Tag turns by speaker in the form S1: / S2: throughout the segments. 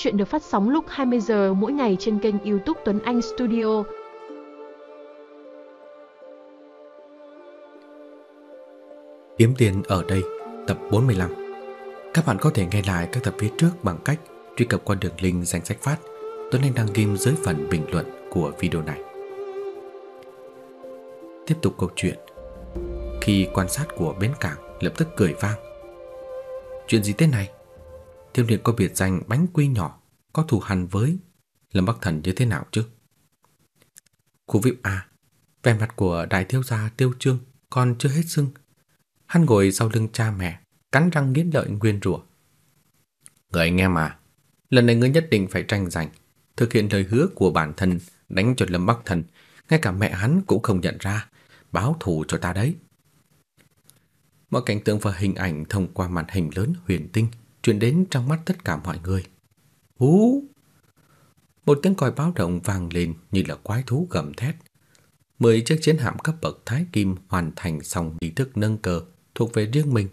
S1: Chuyện được phát sóng lúc 20 giờ mỗi ngày trên kênh YouTube Tuấn Anh Studio.
S2: Kiếm tiền ở đây, tập 45. Các bạn có thể nghe lại các tập phía trước bằng cách truy cập qua đường link danh sách phát Tuấn Anh đăng ghim dưới phần bình luận của video này. Tiếp tục câu chuyện. Khi quan sát của bến cảng lập tức cười vang. Chuyện gì thế này? Tiêu Liệt có biệt danh bánh quy nhỏ, có thù hằn với Lâm Bắc Thần như thế nào chứ? Khu VIP A, vẻ mặt của đại thiếu gia Tiêu Trương còn chưa hết sưng. Hắn ngồi sau lưng cha mẹ, cắn răng nghiến lợi nguyên rủa. Người anh em à, lần này ngươi nhất định phải tranh giành, thực hiện lời hứa của bản thân, đánh cho Lâm Bắc Thần, ngay cả mẹ hắn cũng không nhận ra, báo thù cho ta đấy. Mọi cảnh tượng và hình ảnh thông qua màn hình lớn huyền tinh truyền đến trong mắt tất cả mọi người. Hú! Một tiếng còi báo động vang lên như là quái thú gầm thét. Mười chiếc chiến hạm cấp bậc Thái Kim hoàn thành xong nghi thức nâng cờ thuộc về riêng mình,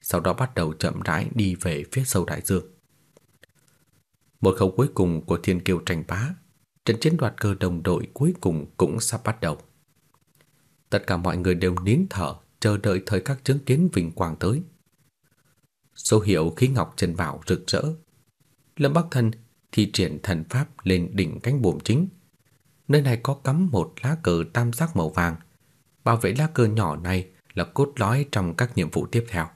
S2: sau đó bắt đầu chậm rãi đi về phía sâu đại dương. Một khâu cuối cùng của thiên kiều tranh bá, trận chiến đoạt cơ đồng đội cuối cùng cũng sắp bắt đầu. Tất cả mọi người đều nín thở chờ đợi thời khắc chứng kiến vinh quang tới. Số hiệu khí ngọc trần bảo rực rỡ. Lâm Bắc Thần thi triển thần pháp lên đỉnh cánh buồm chính. Nơi này có cắm một lá cờ tam giác màu vàng. Bảo vệ lá cờ nhỏ này là cốt lõi trong các nhiệm vụ tiếp theo.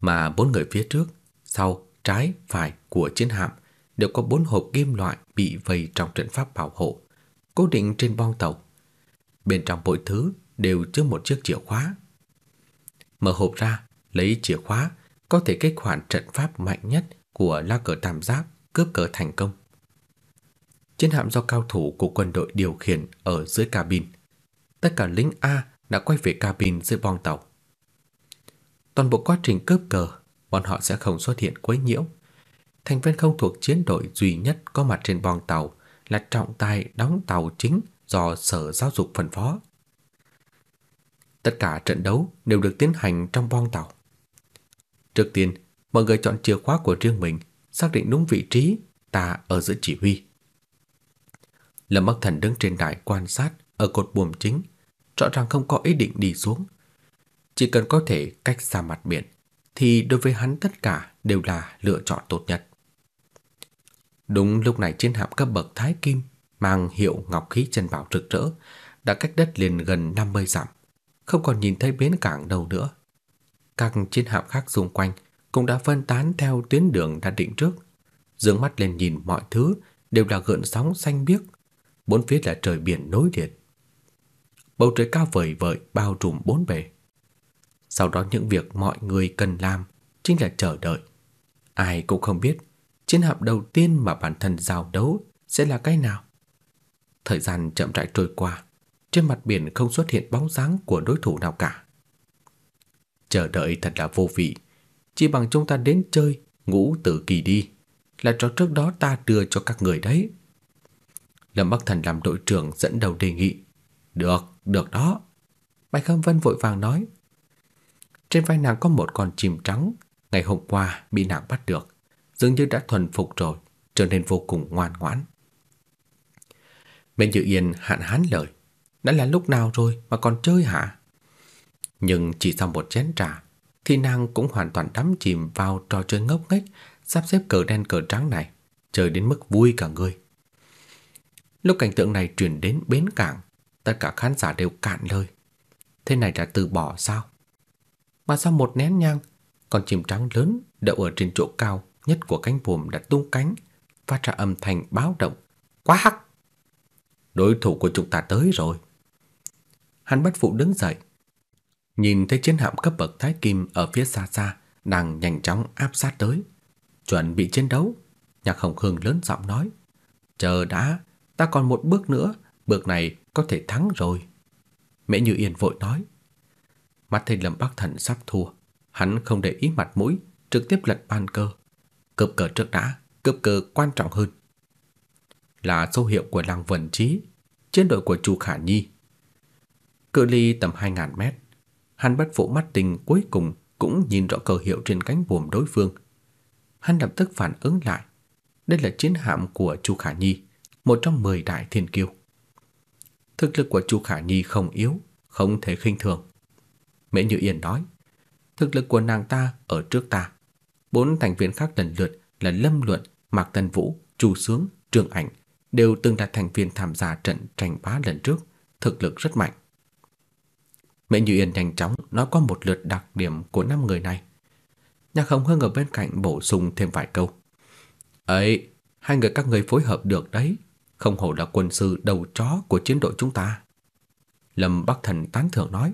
S2: Mà bốn người phía trước, sau, trái, phải của chiến hạm đều có bốn hộp kim loại bị vây trong trận pháp bảo hộ, cố định trên bong tàu. Bên trong mỗi thứ đều chứa một chiếc chìa khóa. Mở hộp ra, lấy chìa khóa có thể kích hoạt trận pháp mạnh nhất của la cờ tam giác cướp cờ thành công. Chiến hạm do cao thủ của quân đội điều khiển ở dưới cabin. Tất cả lính A đã quay về cabin dưới bong tàu. Toàn bộ quá trình cướp cờ, bọn họ sẽ không xuất hiện quấy nhiễu. Thành viên không thuộc chiến đội duy nhất có mặt trên bong tàu là trọng tài đóng tàu chính do Sở Giáo dục phân phó. Tất cả trận đấu đều được tiến hành trong bong tàu. Trước tiên, mọi người chọn chìa khóa của riêng mình, xác định đúng vị trí, ta ở giữa chỉ huy. Lâm Bắc Thần đứng trên đài quan sát ở cột buồm chính, rõ ràng không có ý định đi xuống. Chỉ cần có thể cách xa mặt biển, thì đối với hắn tất cả đều là lựa chọn tốt nhất. Đúng lúc này trên hạm cấp bậc Thái Kim mang hiệu ngọc khí chân bảo rực rỡ đã cách đất liền gần 50 dặm, không còn nhìn thấy bến cảng đâu nữa. Các chiến hạm khác xung quanh cũng đã phân tán theo tuyến đường đã định trước. Dương mắt lên nhìn mọi thứ đều là gợn sóng xanh biếc, bốn phía là trời biển nối liền. Bầu trời cao vời vợi bao trùm bốn bề. Sau đó những việc mọi người cần làm chính là chờ đợi. Ai cũng không biết chiến hạm đầu tiên mà bản thân giao đấu sẽ là cái nào. Thời gian chậm rãi trôi qua, trên mặt biển không xuất hiện bóng dáng của đối thủ nào cả. Chờ đợi thật là vô vị, chỉ bằng chúng ta đến chơi ngũ tử kỳ đi, là trò trước đó ta đưa cho các người đấy. Lâm Bắc Thần làm đội trưởng dẫn đầu đề nghị. Được, được đó. Bạch Khâm Vân vội vàng nói. Trên vai nàng có một con chim trắng, ngày hôm qua bị nàng bắt được, dường như đã thuần phục rồi, trở nên vô cùng ngoan ngoãn. Bên Dự Yên hạn hán lời, đã là lúc nào rồi mà còn chơi hả? Nhưng chỉ sau một chén trà thì nàng cũng hoàn toàn đắm chìm vào trò chơi ngốc nghếch sắp xếp cờ đen cờ trắng này, chơi đến mức vui cả người. Lúc cảnh tượng này truyền đến bến cảng, tất cả khán giả đều cạn lời. Thế này đã từ bỏ sao? Mà sau một nén nhang, con chim trắng lớn đậu ở trên chỗ cao nhất của cánh buồm đã tung cánh, phát ra âm thanh báo động. Quá hắc! Đối thủ của chúng ta tới rồi. Hắn bất phụ đứng dậy, nhìn thấy chiến hạm cấp bậc Thái Kim ở phía xa xa đang nhanh chóng áp sát tới, chuẩn bị chiến đấu. Nhạc Hồng Hương lớn giọng nói: "Chờ đã, ta còn một bước nữa, bước này có thể thắng rồi." Mẹ Như Yên vội nói. Mắt thấy Lâm Bắc Thần sắp thua, hắn không để ý mặt mũi, trực tiếp lật bàn cơ. Cướp cờ trước đã, cướp cờ quan trọng hơn. Là số hiệu của Lăng Vân Chí, chiến đội của Chu Khả Nhi. Cự ly tầm 2000 mét, hắn bất phụ mắt tình cuối cùng cũng nhìn rõ cờ hiệu trên cánh buồm đối phương. hắn lập tức phản ứng lại. Đây là chiến hạm của Chu Khả Nhi, một trong 10 đại thiên kiêu. Thực lực của Chu Khả Nhi không yếu, không thể khinh thường. Mễ Như Yên nói, thực lực của nàng ta ở trước ta. Bốn thành viên khác lần lượt là Lâm Luận, Mạc Tân Vũ, Chu Sướng, Trương Ảnh đều từng là thành viên tham gia trận tranh bá lần trước, thực lực rất mạnh. Mẹ Như Yên nhanh chóng nói qua một lượt đặc điểm của năm người này. Nhạc Hồng Hương ở bên cạnh bổ sung thêm vài câu. "Ấy, hai người các người phối hợp được đấy, không hổ là quân sư đầu chó của chiến đội chúng ta." Lâm Bắc Thần tán thưởng nói.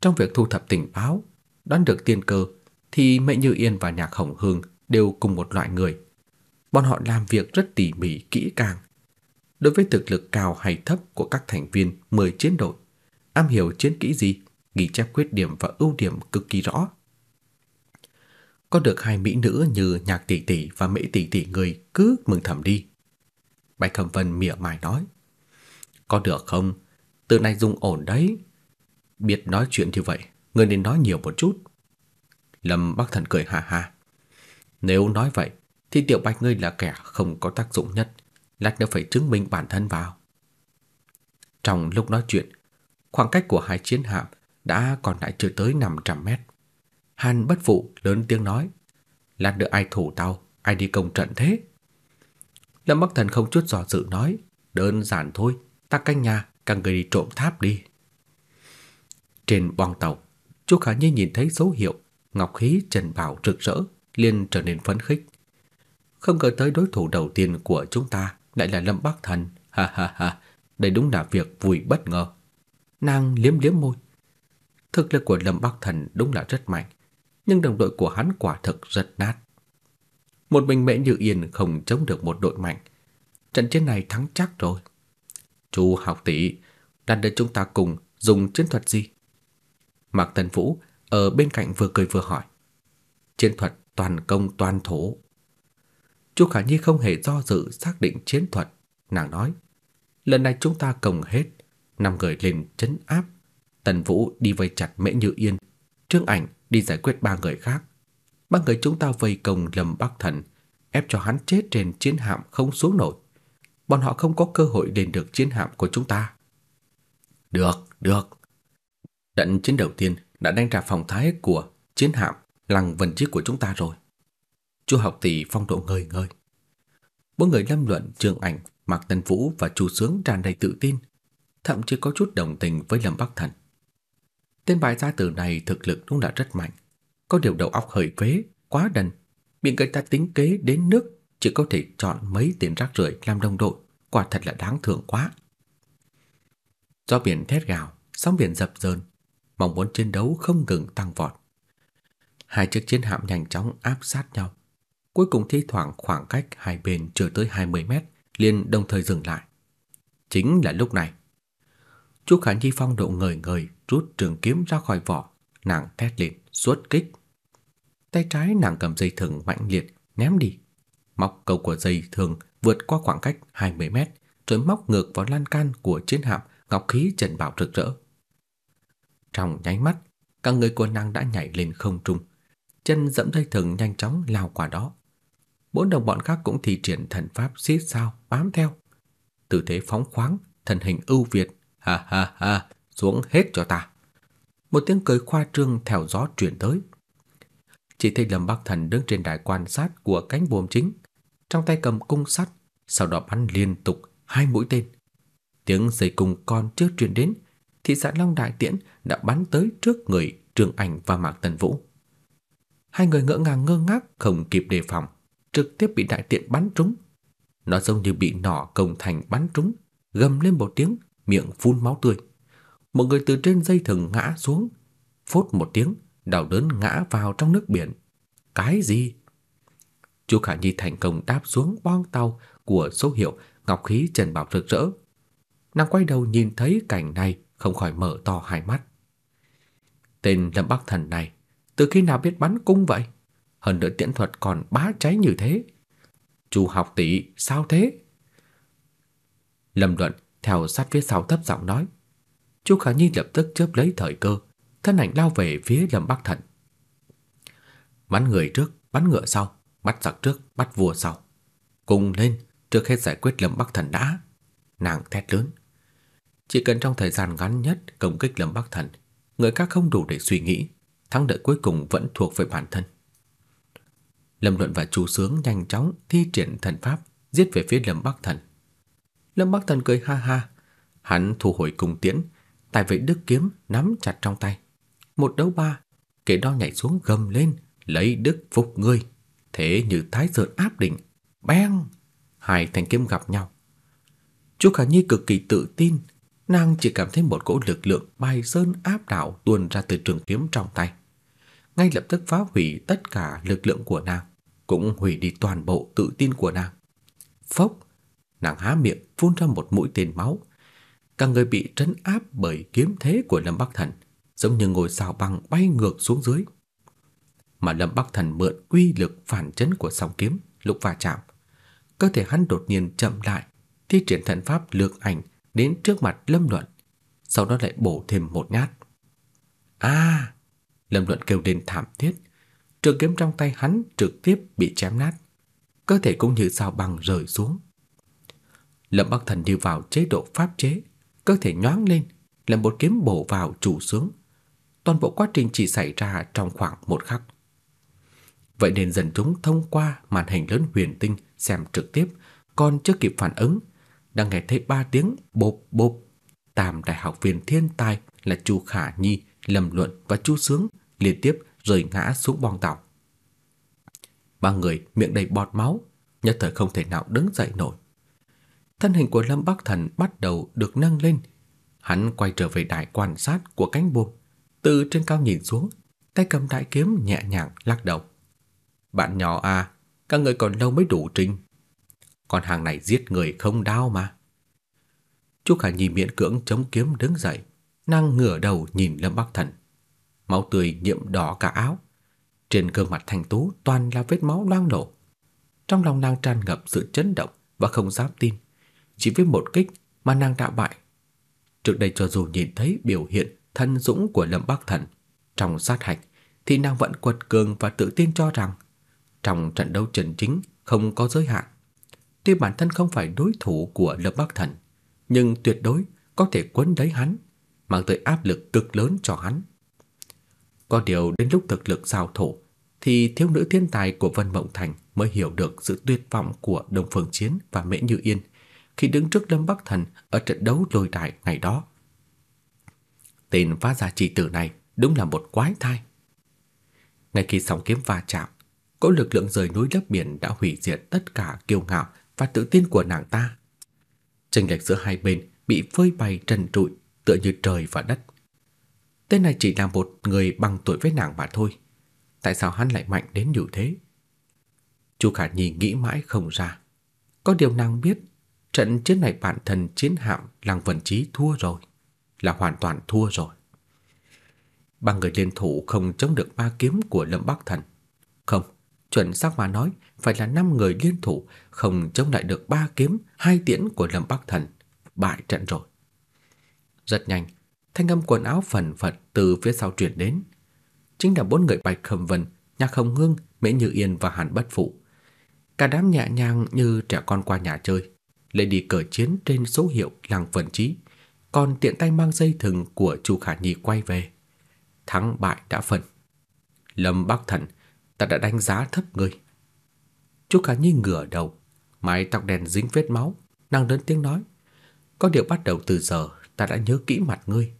S2: Trong việc thu thập tình báo, đoán được tiên cơ thì Mẹ Như Yên và Nhạc Hồng Hương đều cùng một loại người. Bọn họ làm việc rất tỉ mỉ kỹ càng. Đối với thực lực cao hay thấp của các thành viên 10 chiến đội, am hiểu chiến kỹ gì, ghi chép khuyết điểm và ưu điểm cực kỳ rõ. Có được hai mỹ nữ như Nhạc tỷ tỷ và Mễ tỷ tỷ người cứ mừng thầm đi. Bạch Cẩm Vân mỉa mai nói: "Có được không? Từ nay dùng ổn đấy. Biết nói chuyện như vậy, người nên nói nhiều một chút." Lâm Bắc Thần cười ha ha. Nếu nói vậy thì Tiểu Bạch ngươi là kẻ không có tác dụng nhất, lát nữa phải chứng minh bản thân vào. Trong lúc nói chuyện, khoảng cách của hai chiến hạm đã còn lại chưa tới 500 mét. Hàn Bất Phụ lớn tiếng nói, lát nữa ai thủ tao, ai đi công trận thế? Lâm Bắc Thần không chút do dự nói, đơn giản thôi, ta canh nhà, các người đi trộm tháp đi. Trên boong tàu, Chu Khả Nhi nhìn thấy dấu hiệu ngọc khí trần bảo rực rỡ, liền trở nên phấn khích. Không ngờ tới đối thủ đầu tiên của chúng ta lại là Lâm Bắc Thần, ha ha ha, đây đúng là việc vui bất ngờ. Nàng liếm liếm môi. Thực lực của Lâm Bắc Thần đúng là rất mạnh, nhưng đồng đội của hắn quả thực rất nát. Một mình Mễ Như Yên không chống được một đội mạnh. Trận chiến này thắng chắc rồi. chu học tỷ, lần đợi chúng ta cùng dùng chiến thuật gì? Mạc Tần Vũ ở bên cạnh vừa cười vừa hỏi. Chiến thuật toàn công toàn thổ. Chu Khả Nhi không hề do dự xác định chiến thuật, nàng nói: "Lần này chúng ta cùng hết, năm người lên chấn áp, Tần Vũ đi vây chặt Mễ Như Yên, Trương Ảnh đi giải quyết ba người khác. Ba người chúng ta vây công Lâm Bắc Thần, ép cho hắn chết trên chiến hạm không xuống nổi. Bọn họ không có cơ hội lên được chiến hạm của chúng ta." "Được, được." Trận chiến đầu tiên đã đánh trả phòng thái của chiến hạm Lăng Vân Chiếc của chúng ta rồi. Chu học tỷ phong độ ngời ngời. Bốn người lâm luận Trương Ảnh, Mạc Tân Vũ và Chu Sướng tràn đầy tự tin, thậm chí có chút đồng tình với Lâm Bắc Thần. Tên bài gia tử này thực lực đúng là rất mạnh, có điều đầu óc hơi vế quá đần, bị người ta tính kế đến nước chỉ có thể chọn mấy tiền rác rưởi làm đồng đội, quả thật là đáng thương quá. Do biển thét gào, sóng biển dập dờn, mong muốn chiến đấu không ngừng tăng vọt. Hai chiếc chiến hạm nhanh chóng áp sát nhau. Cuối cùng thi thoảng khoảng cách hai bên chưa tới 20 mét liền đồng thời dừng lại. Chính là lúc này, Chu Khả Nhi phong độ ngời ngời rút trường kiếm ra khỏi vỏ, nàng thét lên, xuất kích. Tay trái nàng cầm dây thừng mạnh liệt ném đi, móc cầu của dây thừng vượt qua khoảng cách 20 mét, rồi móc ngược vào lan can của chiến hạm ngọc khí trần bảo rực rỡ. Trong nháy mắt, cả người của nàng đã nhảy lên không trung, chân dẫm dây thừng nhanh chóng lao qua đó. Bốn đồng bọn khác cũng thi triển thần pháp xít sao bám theo. Tư thế phóng khoáng, thân hình ưu việt, ha ha ha, xuống hết cho ta. Một tiếng cười khoa trương theo gió truyền tới. Chỉ thấy Lâm Bắc Thần đứng trên đài quan sát của cánh buồm chính, trong tay cầm cung sắt, sau đó bắn liên tục hai mũi tên. Tiếng dây cung còn chưa truyền đến, thì xã Long Đại Tiễn đã bắn tới trước người Trương Ảnh và Mạc Tần Vũ. Hai người ngỡ ngàng ngơ ngác không kịp đề phòng, trực tiếp bị đại tiện bắn trúng. Nó giống như bị nỏ công thành bắn trúng, gầm lên một tiếng, miệng phun máu tươi. Một người từ trên dây thừng ngã xuống, phốt một tiếng, đau đớn ngã vào trong nước biển. Cái gì? Chu Khả Nhi thành công đáp xuống boong tàu của số hiệu ngọc khí trần bảo rực rỡ. Nàng quay đầu nhìn thấy cảnh này, không khỏi mở to hai mắt. Tên Lâm Bắc Thần này từ khi nào biết bắn cung vậy? Hơn nữa tiễn thuật còn bá cháy như thế. Chu học tỷ, sao thế? Lâm Luận theo sát phía sau thấp giọng nói. Chu Khả Nhi lập tức chớp lấy thời cơ, thân ảnh lao về phía Lâm Bắc Thần. Bắn người trước, bắn ngựa sau, bắt giặc trước, bắt vua sau. Cùng lên, trước hết giải quyết Lâm Bắc Thần đã. Nàng thét lớn. Chỉ cần trong thời gian ngắn nhất công kích Lâm Bắc Thần, người khác không đủ để suy nghĩ, thắng lợi cuối cùng vẫn thuộc về bản thân. Lâm Luận và Chu Sướng nhanh chóng thi triển thần pháp giết về phía Lâm Bắc Thần. Lâm Bắc Thần cười ha ha, hắn thu hồi cung tiễn, tay vệ đức kiếm nắm chặt trong tay. Một đấu ba, kẻ đó nhảy xuống gầm lên, lấy đức phục ngươi, thế như thái sơn áp đỉnh, beng, hai thanh kiếm gặp nhau. Chu Khả Nhi cực kỳ tự tin, nàng chỉ cảm thấy một cỗ lực lượng bay sơn áp đảo tuôn ra từ trường kiếm trong tay. Ngay lập tức phá hủy tất cả lực lượng của nàng, cũng hủy đi toàn bộ tự tin của nàng. Phốc, nàng há miệng phun ra một mũi tên máu. Cả người bị trấn áp bởi kiếm thế của Lâm Bắc Thần, giống như ngồi sao băng bay ngược xuống dưới. Mà Lâm Bắc Thần mượn uy lực phản chấn của song kiếm lúc va chạm, cơ thể hắn đột nhiên chậm lại, thi triển thần pháp lược ảnh đến trước mặt Lâm Luận, sau đó lại bổ thêm một nhát. A! Lâm Luận kêu lên thảm thiết, trường kiếm trong tay hắn trực tiếp bị chém nát, cơ thể cũng như sao băng rơi xuống. Lâm Bắc Thần đi vào chế độ pháp chế, cơ thể nhoáng lên, lần một kiếm bổ vào chủ sướng. Toàn bộ quá trình chỉ xảy ra trong khoảng một khắc. Vậy nên dần chúng thông qua màn hình lớn huyền tinh xem trực tiếp, còn chưa kịp phản ứng, đang nghe thấy ba tiếng bộp bộp. Tam đại học viên thiên tài là Chu Khả Nhi, Lâm Luận và Chu Sướng liên tiếp rơi ngã xuống bong tàu. Ba người miệng đầy bọt máu, nhất thời không thể nào đứng dậy nổi. Thân hình của Lâm Bắc Thần bắt đầu được nâng lên. Hắn quay trở về đại quan sát của cánh buồm, từ trên cao nhìn xuống, tay cầm đại kiếm nhẹ nhàng lắc đầu. Bạn nhỏ à, các người còn lâu mới đủ trình. Con hàng này giết người không đau mà. Chu Khả Nhi miễn cưỡng chống kiếm đứng dậy, nàng ngửa đầu nhìn Lâm Bắc Thần. Máu tươi nhuộm đỏ cả áo. Trên gương mặt thanh tú toàn là vết máu loang lổ. Trong lòng nàng tràn ngập sự chấn động và không dám tin. Chỉ với một kích mà nàng đã bại. Trước đây cho dù nhìn thấy biểu hiện thân dũng của Lâm Bắc Thần trong sát hạch thì nàng vẫn quật cường và tự tin cho rằng trong trận đấu chân chính không có giới hạn. Tuy bản thân không phải đối thủ của Lâm Bắc Thần, nhưng tuyệt đối có thể quấn lấy hắn, mang tới áp lực cực lớn cho hắn. Có điều đến lúc thực lực giao thủ thì thiếu nữ thiên tài của Vân Mộng Thành mới hiểu được sự tuyệt vọng của Đông Phương Chiến và Mễ Như Yên khi đứng trước Lâm Bắc Thần ở trận đấu lôi đài ngày đó. Tên phá gia chỉ tử này đúng là một quái thai. Ngay khi sóng kiếm va chạm, cỗ lực lượng rời núi lấp biển đã hủy diệt tất cả kiêu ngạo và tự tin của nàng ta. Chênh lệch giữa hai bên bị phơi bày trần trụi tựa như trời và đất. Tên này chỉ là một người bằng tuổi với nàng mà thôi. Tại sao hắn lại mạnh đến như thế? Chu Khả Nhi nghĩ mãi không ra. Có điều nàng biết, trận chiến này bản thân chiến hạm Lăng Vân Chí thua rồi, là hoàn toàn thua rồi. Ba người liên thủ không chống được ba kiếm của Lâm Bắc Thần. Không, chuẩn xác mà nói, phải là năm người liên thủ không chống lại được ba kiếm, hai tiễn của Lâm Bắc Thần, bại trận rồi. Rất nhanh, thanh âm quần áo phần phật từ phía sau truyền đến. Chính là bốn người Bạch Khâm Vân, Nhạc Hồng Hương, Mễ Như Yên và Hàn Bất Phụ. Cả đám nhẹ nhàng như trẻ con qua nhà chơi, lại đi cờ chiến trên số hiệu làng vận trí, còn tiện tay mang dây thừng của Chu Khả Nhi quay về. Thắng bại đã phân. Lâm Bắc Thần, ta đã đánh giá thấp ngươi. Chu Khả Nhi ngửa đầu, mái tóc đen dính vết máu, nàng lớn tiếng nói: "Có điều bắt đầu từ giờ, ta đã nhớ kỹ mặt ngươi.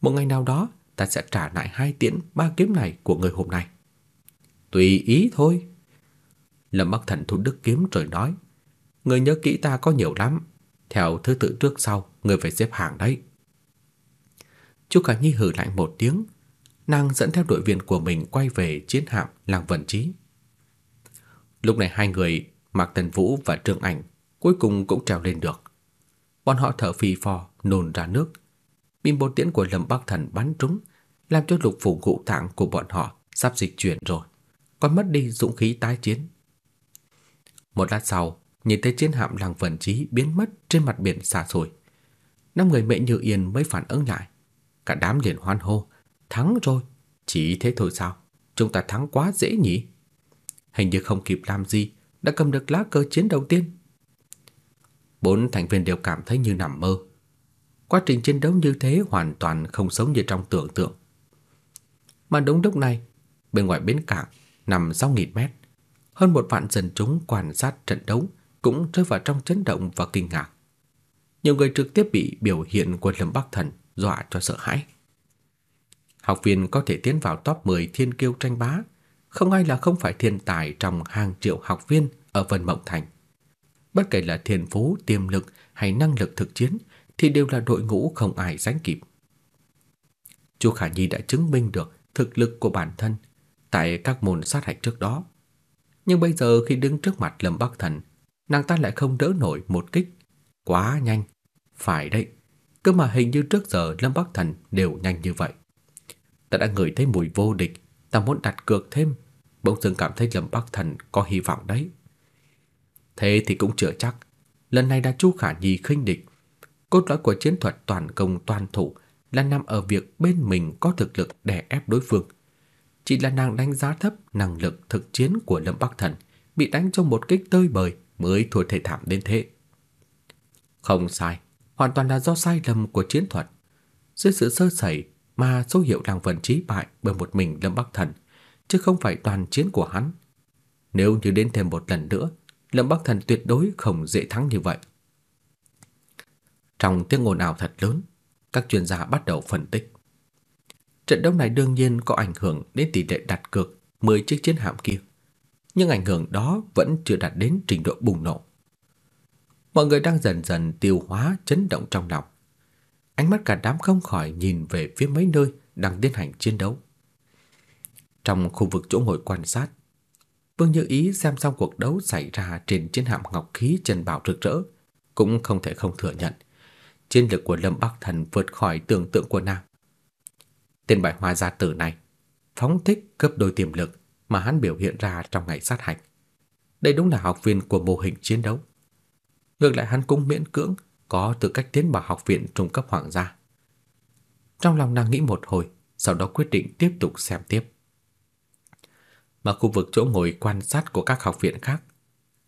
S2: Một ngày nào đó, ta sẽ trả lại hai tiễn ba kiếm này của người hôm nay." "Tùy ý thôi." Lâm Bắc Thần thu đức kiếm rồi nói: người nhớ kỹ ta có nhiều lắm, theo thứ tự trước sau, người phải xếp hàng đấy." Chu cả Nhi hừ lạnh một tiếng, nàng dẫn theo đội viên của mình quay về chiến hạm Lăng Vân Chí. Lúc này hai người, Mạc Tần Vũ và Trương Ảnh, cuối cùng cũng trèo lên được. Bọn họ thở phì phò, nôn ra nước. Bim bột tiễn của Lâm Bắc Thần bắn trúng, làm cho lục phủ ngũ tạng của bọn họ sắp dịch chuyển rồi, còn mất đi dũng khí tái chiến. Một lát sau, nhìn thấy chiến hạm Lăng Vân Chí biến mất trên mặt biển xa xôi. Năm người mẹ Như Yên mới phản ứng lại, cả đám liền hoan hô, thắng rồi, chỉ thế thôi sao? Chúng ta thắng quá dễ nhỉ? hình như không kịp làm gì đã cầm được lá cờ chiến đầu tiên. Bốn thành viên đều cảm thấy như nằm mơ. Quá trình chiến đấu như thế hoàn toàn không giống như trong tưởng tượng. Mà đúng lúc này, bên ngoài bến cảng nằm 6000 mét, hơn một vạn dân chúng quan sát trận đấu cũng rơi vào trong chấn động và kinh ngạc. Nhiều người trực tiếp bị biểu hiện của Lâm Bắc Thần dọa cho sợ hãi. Học viên có thể tiến vào top 10 thiên kiêu tranh bá, không ai là không phải thiên tài trong hàng triệu học viên ở Vân Mộng Thành. Bất kể là thiên phú, tiềm lực hay năng lực thực chiến thì đều là đội ngũ không ai sánh kịp. Chu Khả Nhi đã chứng minh được thực lực của bản thân tại các môn sát hạch trước đó. Nhưng bây giờ khi đứng trước mặt Lâm Bắc Thần, nàng ta lại không đỡ nổi một kích. Quá nhanh. Phải đấy, cơ mà hình như trước giờ Lâm Bắc Thần đều nhanh như vậy. Ta đã ngửi thấy mùi vô địch, ta muốn đặt cược thêm, bỗng dưng cảm thấy Lâm Bắc Thần có hy vọng đấy. Thế thì cũng chưa chắc, lần này đã Chu Khả Nhi khinh địch. Cốt lõi của chiến thuật toàn công toàn thủ là nằm ở việc bên mình có thực lực đè ép đối phương. Chỉ là nàng đánh giá thấp năng lực thực chiến của Lâm Bắc Thần, bị đánh trong một kích tơi bời mới thua thể thảm đến thế. Không sai, hoàn toàn là do sai lầm của chiến thuật. Dưới sự sơ sẩy mà số hiệu đang vận trí bại bởi một mình Lâm Bắc Thần, chứ không phải toàn chiến của hắn. Nếu như đến thêm một lần nữa, Lâm Bắc Thần tuyệt đối không dễ thắng như vậy. Trong tiếng ồn ào thật lớn, các chuyên gia bắt đầu phân tích. Trận đấu này đương nhiên có ảnh hưởng đến tỷ lệ đặt cược 10 chiếc chiến hạm kia, nhưng ảnh hưởng đó vẫn chưa đạt đến trình độ bùng nổ. Mọi người đang dần dần tiêu hóa chấn động trong lòng. Ánh mắt cả đám không khỏi nhìn về phía mấy nơi đang tiến hành chiến đấu. Trong khu vực chỗ ngồi quan sát, Vương Như Ý xem xong cuộc đấu xảy ra trên chiến hạm ngọc khí chân bảo rực rỡ, cũng không thể không thừa nhận chiến lực của Lâm Bắc Thần vượt khỏi tưởng tượng của nàng. Tên bại hoa gia tử này phóng thích cấp đôi tiềm lực mà hắn biểu hiện ra trong ngày sát hạch. Đây đúng là học viên của mô hình chiến đấu. Ngược lại hắn cũng miễn cưỡng có tư cách tiến vào học viện trung cấp hoàng gia. Trong lòng nàng nghĩ một hồi, sau đó quyết định tiếp tục xem tiếp. Mà khu vực chỗ ngồi quan sát của các học viện khác,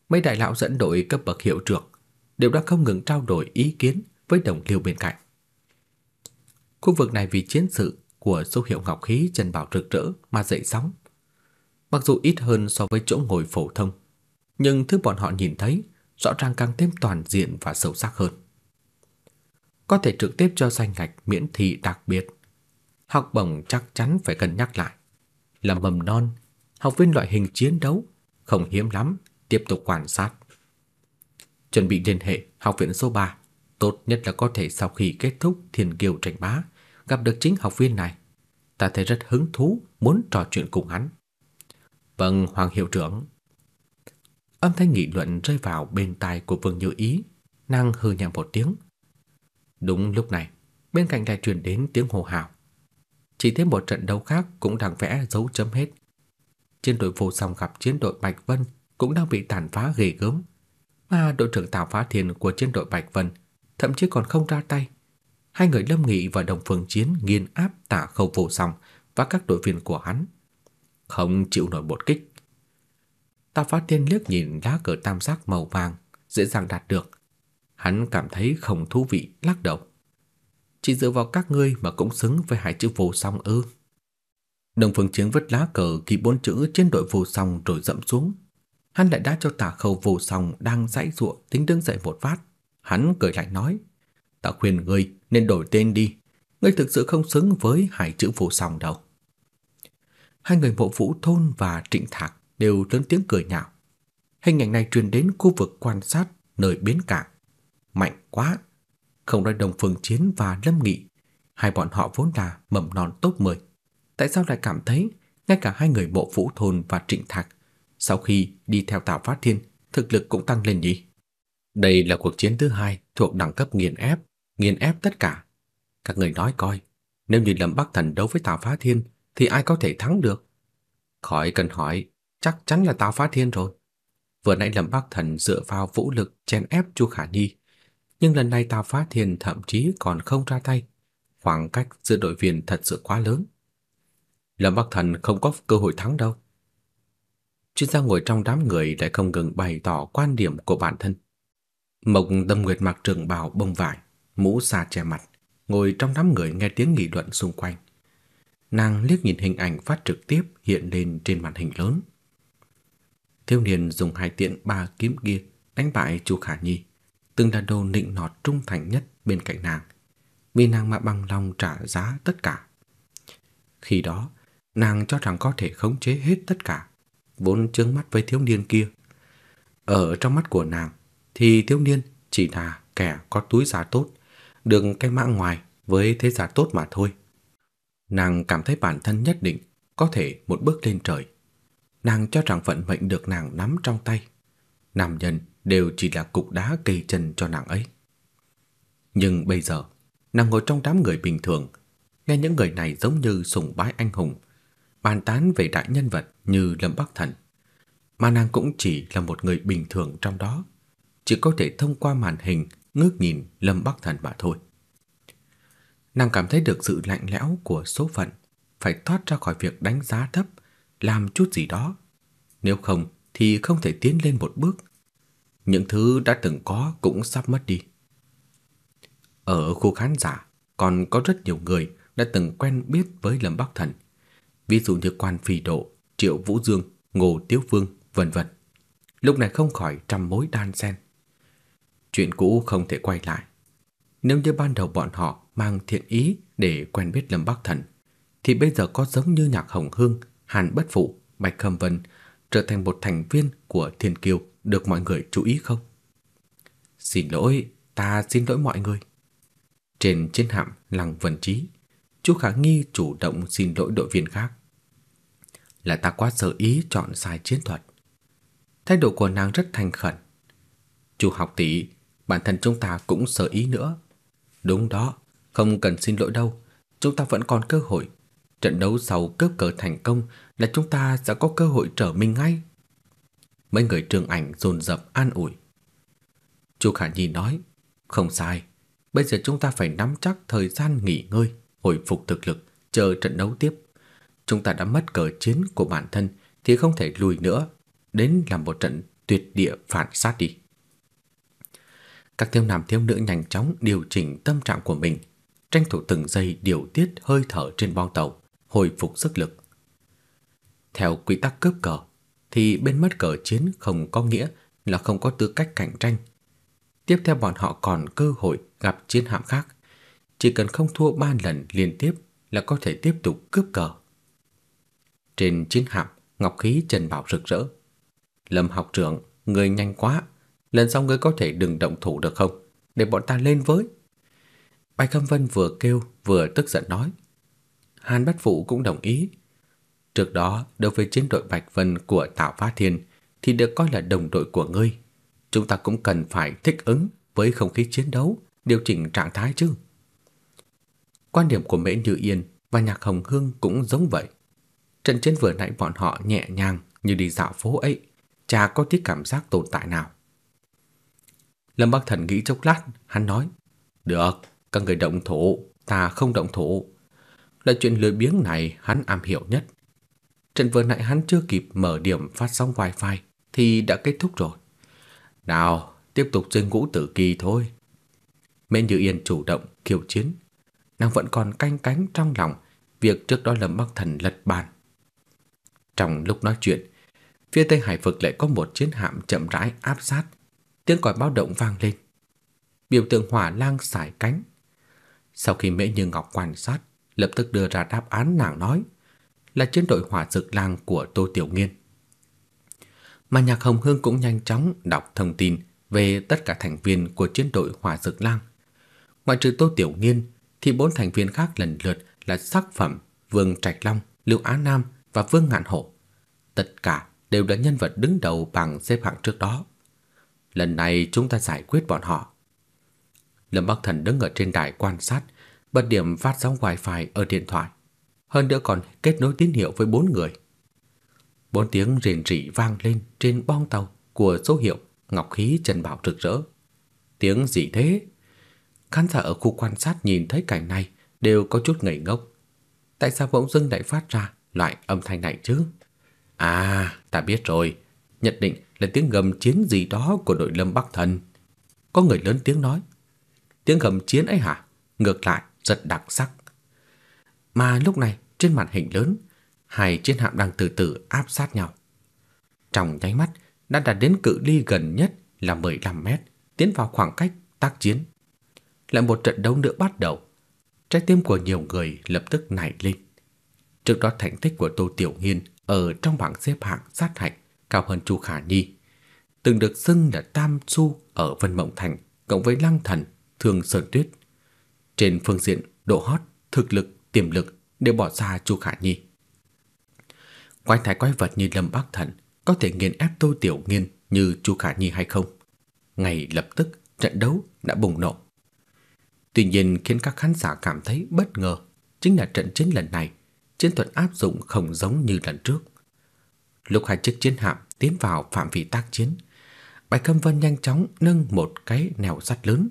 S2: mấy đại lão dẫn đội cấp bậc hiệu trưởng đều đã không ngừng trao đổi ý kiến với đồng liêu bên cạnh. Khu vực này vì chiến sự của số hiệu ngọc khí chân bảo rực rỡ mà dậy sóng. Mặc dù ít hơn so với chỗ ngồi phổ thông, nhưng thứ bọn họ nhìn thấy rõ ràng càng thêm toàn diện và sâu sắc hơn. Có thể trực tiếp cho danh ngạch miễn thị đặc biệt. Học bổng chắc chắn phải cân nhắc lại. Là mầm non, học viên loại hình chiến đấu không hiếm lắm, tiếp tục quan sát. Chuẩn bị liên hệ học viện số 3 Tốt nhất là có thể sau khi kết thúc thiền kiều tranh bá, gặp được chính học viên này. Ta thấy rất hứng thú muốn trò chuyện cùng hắn. Vâng, Hoàng hiệu trưởng. Âm thanh nghị luận rơi vào bên tai của Vương Như Ý, nàng hừ nhẹ một tiếng. Đúng lúc này, bên cạnh lại truyền đến tiếng hô hào. Chỉ thêm một trận đấu khác cũng đang vẽ dấu chấm hết. Chiến đội vô song gặp chiến đội Bạch Vân cũng đang bị tàn phá ghê gớm. Mà đội trưởng Tào Phá Thiên của chiến đội Bạch Vân thậm chí còn không ra tay. Hai người Lâm Nghị và Đồng Phương Chiến nghiền áp Tả Khâu Vô Song và các đội viên của hắn, không chịu nổi một kích. Tào Phát Tiên liếc nhìn lá cờ tam giác màu vàng dễ dàng đạt được, hắn cảm thấy không thú vị, lắc đầu. Chỉ dựa vào các ngươi mà cũng xứng với hai chữ vô song ư? Đồng Phương Chiến vứt lá cờ ghi bốn chữ trên đội vô song rồi dẫm xuống. Hắn lại đá cho Tả Khâu vô song đang giãy giụa tính đứng dậy một phát. Hắn cười lạnh nói, ta khuyên ngươi nên đổi tên đi, ngươi thực sự không xứng với hai chữ vô song đâu. Hai người mộ vũ thôn và trịnh thạc đều lớn tiếng cười nhạo. Hình ảnh này truyền đến khu vực quan sát nơi biến cảng. Mạnh quá! Không nói đồng phương chiến và lâm nghị, hai bọn họ vốn là mầm non top 10. Tại sao lại cảm thấy ngay cả hai người mộ vũ thôn và trịnh thạc sau khi đi theo Tào Phát Thiên thực lực cũng tăng lên nhỉ? Đây là cuộc chiến thứ hai thuộc đẳng cấp nghiền ép, nghiền ép tất cả. Các người nói coi, nếu như Lâm Bắc Thần đấu với Tào Phá Thiên thì ai có thể thắng được? Khỏi cần hỏi, chắc chắn là Tào Phá Thiên rồi. Vừa nãy Lâm Bắc Thần dựa vào vũ lực chen ép Chu Khả Nhi, nhưng lần này Tào Phá Thiên thậm chí còn không ra tay. Khoảng cách giữa đội viên thật sự quá lớn. Lâm Bắc Thần không có cơ hội thắng đâu. chuyên gia ngồi trong đám người lại không ngừng bày tỏ quan điểm của bản thân. Mộc Tâm Nguyệt mặc trường bào bông vải, mũ xa che mặt, ngồi trong đám người nghe tiếng nghị luận xung quanh. Nàng liếc nhìn hình ảnh phát trực tiếp hiện lên trên màn hình lớn. Thiếu niên dùng hai tiện ba kiếm kia đánh bại Chu Khả Nhi, từng là đồ nịnh nọt trung thành nhất bên cạnh nàng, vì nàng mà bằng lòng trả giá tất cả. Khi đó, nàng cho rằng có thể khống chế hết tất cả, vốn chướng mắt với thiếu niên kia. Ở trong mắt của nàng thì thiếu niên chỉ là kẻ có túi giá tốt, đường cái mã ngoài với thế giá tốt mà thôi. Nàng cảm thấy bản thân nhất định có thể một bước lên trời. Nàng cho rằng vận mệnh được nàng nắm trong tay. Nam nhân đều chỉ là cục đá cây chân cho nàng ấy. Nhưng bây giờ, nàng ngồi trong đám người bình thường, nghe những người này giống như sùng bái anh hùng, bàn tán về đại nhân vật như Lâm Bắc Thần, mà nàng cũng chỉ là một người bình thường trong đó, chỉ có thể thông qua màn hình ngước nhìn Lâm Bắc Thần mà thôi. Nàng cảm thấy được sự lạnh lẽo của số phận, phải thoát ra khỏi việc đánh giá thấp, làm chút gì đó. Nếu không thì không thể tiến lên một bước. Những thứ đã từng có cũng sắp mất đi. Ở khu khán giả còn có rất nhiều người đã từng quen biết với Lâm Bắc Thần, ví dụ như Quan Phi Độ, Triệu Vũ Dương, Ngô Tiếu Vương, vân vân. Lúc này không khỏi trăm mối đan xen. Chuyện cũ không thể quay lại. Nếu như ban đầu bọn họ mang thiện ý để quen biết Lâm Bắc Thần, thì bây giờ có giống như Nhạc Hồng Hương, Hàn Bất Phụ, Bạch Khâm Vân trở thành một thành viên của Thiên kiều được mọi người chú ý không? Xin lỗi, ta xin lỗi mọi người. Trên chiến hạm Lăng Vân Chí, chú Khả Nghi chủ động xin lỗi đội viên khác. Là ta quá sơ ý chọn sai chiến thuật. Thái độ của nàng rất thành khẩn. Chú học tỷ, bản thân chúng ta cũng sơ ý nữa. Đúng đó, không cần xin lỗi đâu, chúng ta vẫn còn cơ hội. Trận đấu sau cướp cờ thành công là chúng ta sẽ có cơ hội trở mình ngay. Mấy người trường ảnh dồn dập an ủi. Chu Khả Nhi nói, không sai, bây giờ chúng ta phải nắm chắc thời gian nghỉ ngơi, hồi phục thực lực, chờ trận đấu tiếp. Chúng ta đã mất cờ chiến của bản thân thì không thể lùi nữa, đến làm một trận tuyệt địa phản sát đi. Các thiếu nam thiếu nữ nhanh chóng điều chỉnh tâm trạng của mình, tranh thủ từng giây điều tiết hơi thở trên boong tàu, hồi phục sức lực. Theo quy tắc cướp cờ, thì bên mất cờ chiến không có nghĩa là không có tư cách cạnh tranh. Tiếp theo bọn họ còn cơ hội gặp chiến hạm khác, chỉ cần không thua ba lần liên tiếp là có thể tiếp tục cướp cờ. Trên chiến hạm, ngọc khí trần bảo rực rỡ. Lâm học trưởng, người nhanh quá, lần sau ngươi có thể đừng động thủ được không? Để bọn ta lên với. Bạch Khâm Vân vừa kêu vừa tức giận nói. Hàn Bát Phụ cũng đồng ý. Trước đó, đối với chiến đội Bạch Vân của Tạo Phá Thiên thì được coi là đồng đội của ngươi. Chúng ta cũng cần phải thích ứng với không khí chiến đấu, điều chỉnh trạng thái chứ. Quan điểm của Mễ Như Yên và Nhạc Hồng Hương cũng giống vậy. Trận chiến vừa nãy bọn họ nhẹ nhàng như đi dạo phố ấy, chả có tí cảm giác tồn tại nào. Lâm Bắc Thần nghĩ chốc lát, hắn nói: "Được, các người động thủ, ta không động thủ." Là chuyện lười biếng này hắn am hiểu nhất. Trận vừa nãy hắn chưa kịp mở điểm phát sóng wifi thì đã kết thúc rồi. Nào, tiếp tục chơi ngũ tử kỳ thôi. Mễn Như Yên chủ động kiều chiến, nàng vẫn còn canh cánh trong lòng việc trước đó Lâm Bắc Thần lật bàn. Trong lúc nói chuyện, phía Tây Hải vực lại có một chiến hạm chậm rãi áp sát tiếng còi báo động vang lên. Biểu tượng hỏa lang sải cánh. Sau khi Mễ Như Ngọc quan sát, lập tức đưa ra đáp án nàng nói là chiến đội hỏa dược lang của Tô Tiểu Nghiên. Mà Nhạc Hồng Hương cũng nhanh chóng đọc thông tin về tất cả thành viên của chiến đội hỏa dược lang. Ngoại trừ Tô Tiểu Nghiên thì bốn thành viên khác lần lượt là Sắc Phẩm, Vương Trạch Long, Lưu Á Nam và Vương Ngạn Hổ. Tất cả đều là nhân vật đứng đầu bảng xếp hạng trước đó. Lần này chúng ta giải quyết bọn họ. Lâm Bắc Thần đứng ở trên đài quan sát, bật điểm phát sóng wifi ở điện thoại. Hơn nữa còn kết nối tín hiệu với bốn người. Bốn tiếng rền rỉ vang lên trên bong tàu của số hiệu Ngọc khí Trần Bảo rực rỡ. Tiếng gì thế? Khán giả ở khu quan sát nhìn thấy cảnh này đều có chút ngây ngốc. Tại sao bỗng dưng lại phát ra loại âm thanh này chứ? À, ta biết rồi, nhất định là tiếng gầm chiến gì đó của đội Lâm Bắc Thần. Có người lớn tiếng nói. Tiếng gầm chiến ấy hả? Ngược lại, rất đặc sắc. Mà lúc này, trên màn hình lớn, hai chiến hạm đang từ từ áp sát nhau. Trong nháy mắt, đã đạt đến cự ly gần nhất là 15 mét, tiến vào khoảng cách tác chiến. Lại một trận đấu nữa bắt đầu. Trái tim của nhiều người lập tức nảy lên. Trước đó thành tích của Tô Tiểu Nghiên ở trong bảng xếp hạng sát hạch cao hơn Chu Khả Nhi, từng được xưng là tam su ở Vân Mộng Thành cộng với Lăng Thần, Thường Sơn Tuyết. Trên phương diện độ hot, thực lực, tiềm lực đều bỏ xa Chu Khả Nhi. Quái thái quái vật như Lâm Bắc Thần có thể nghiền ép Tô Tiểu Nghiên như Chu Khả Nhi hay không? Ngay lập tức trận đấu đã bùng nổ. Tuy nhiên khiến các khán giả cảm thấy bất ngờ chính là trận chiến lần này, chiến thuật áp dụng không giống như lần trước. Lúc hai chiếc chiến hạm tiến vào phạm vi tác chiến, Bạch Câm Vân nhanh chóng nâng một cái nèo sắt lớn,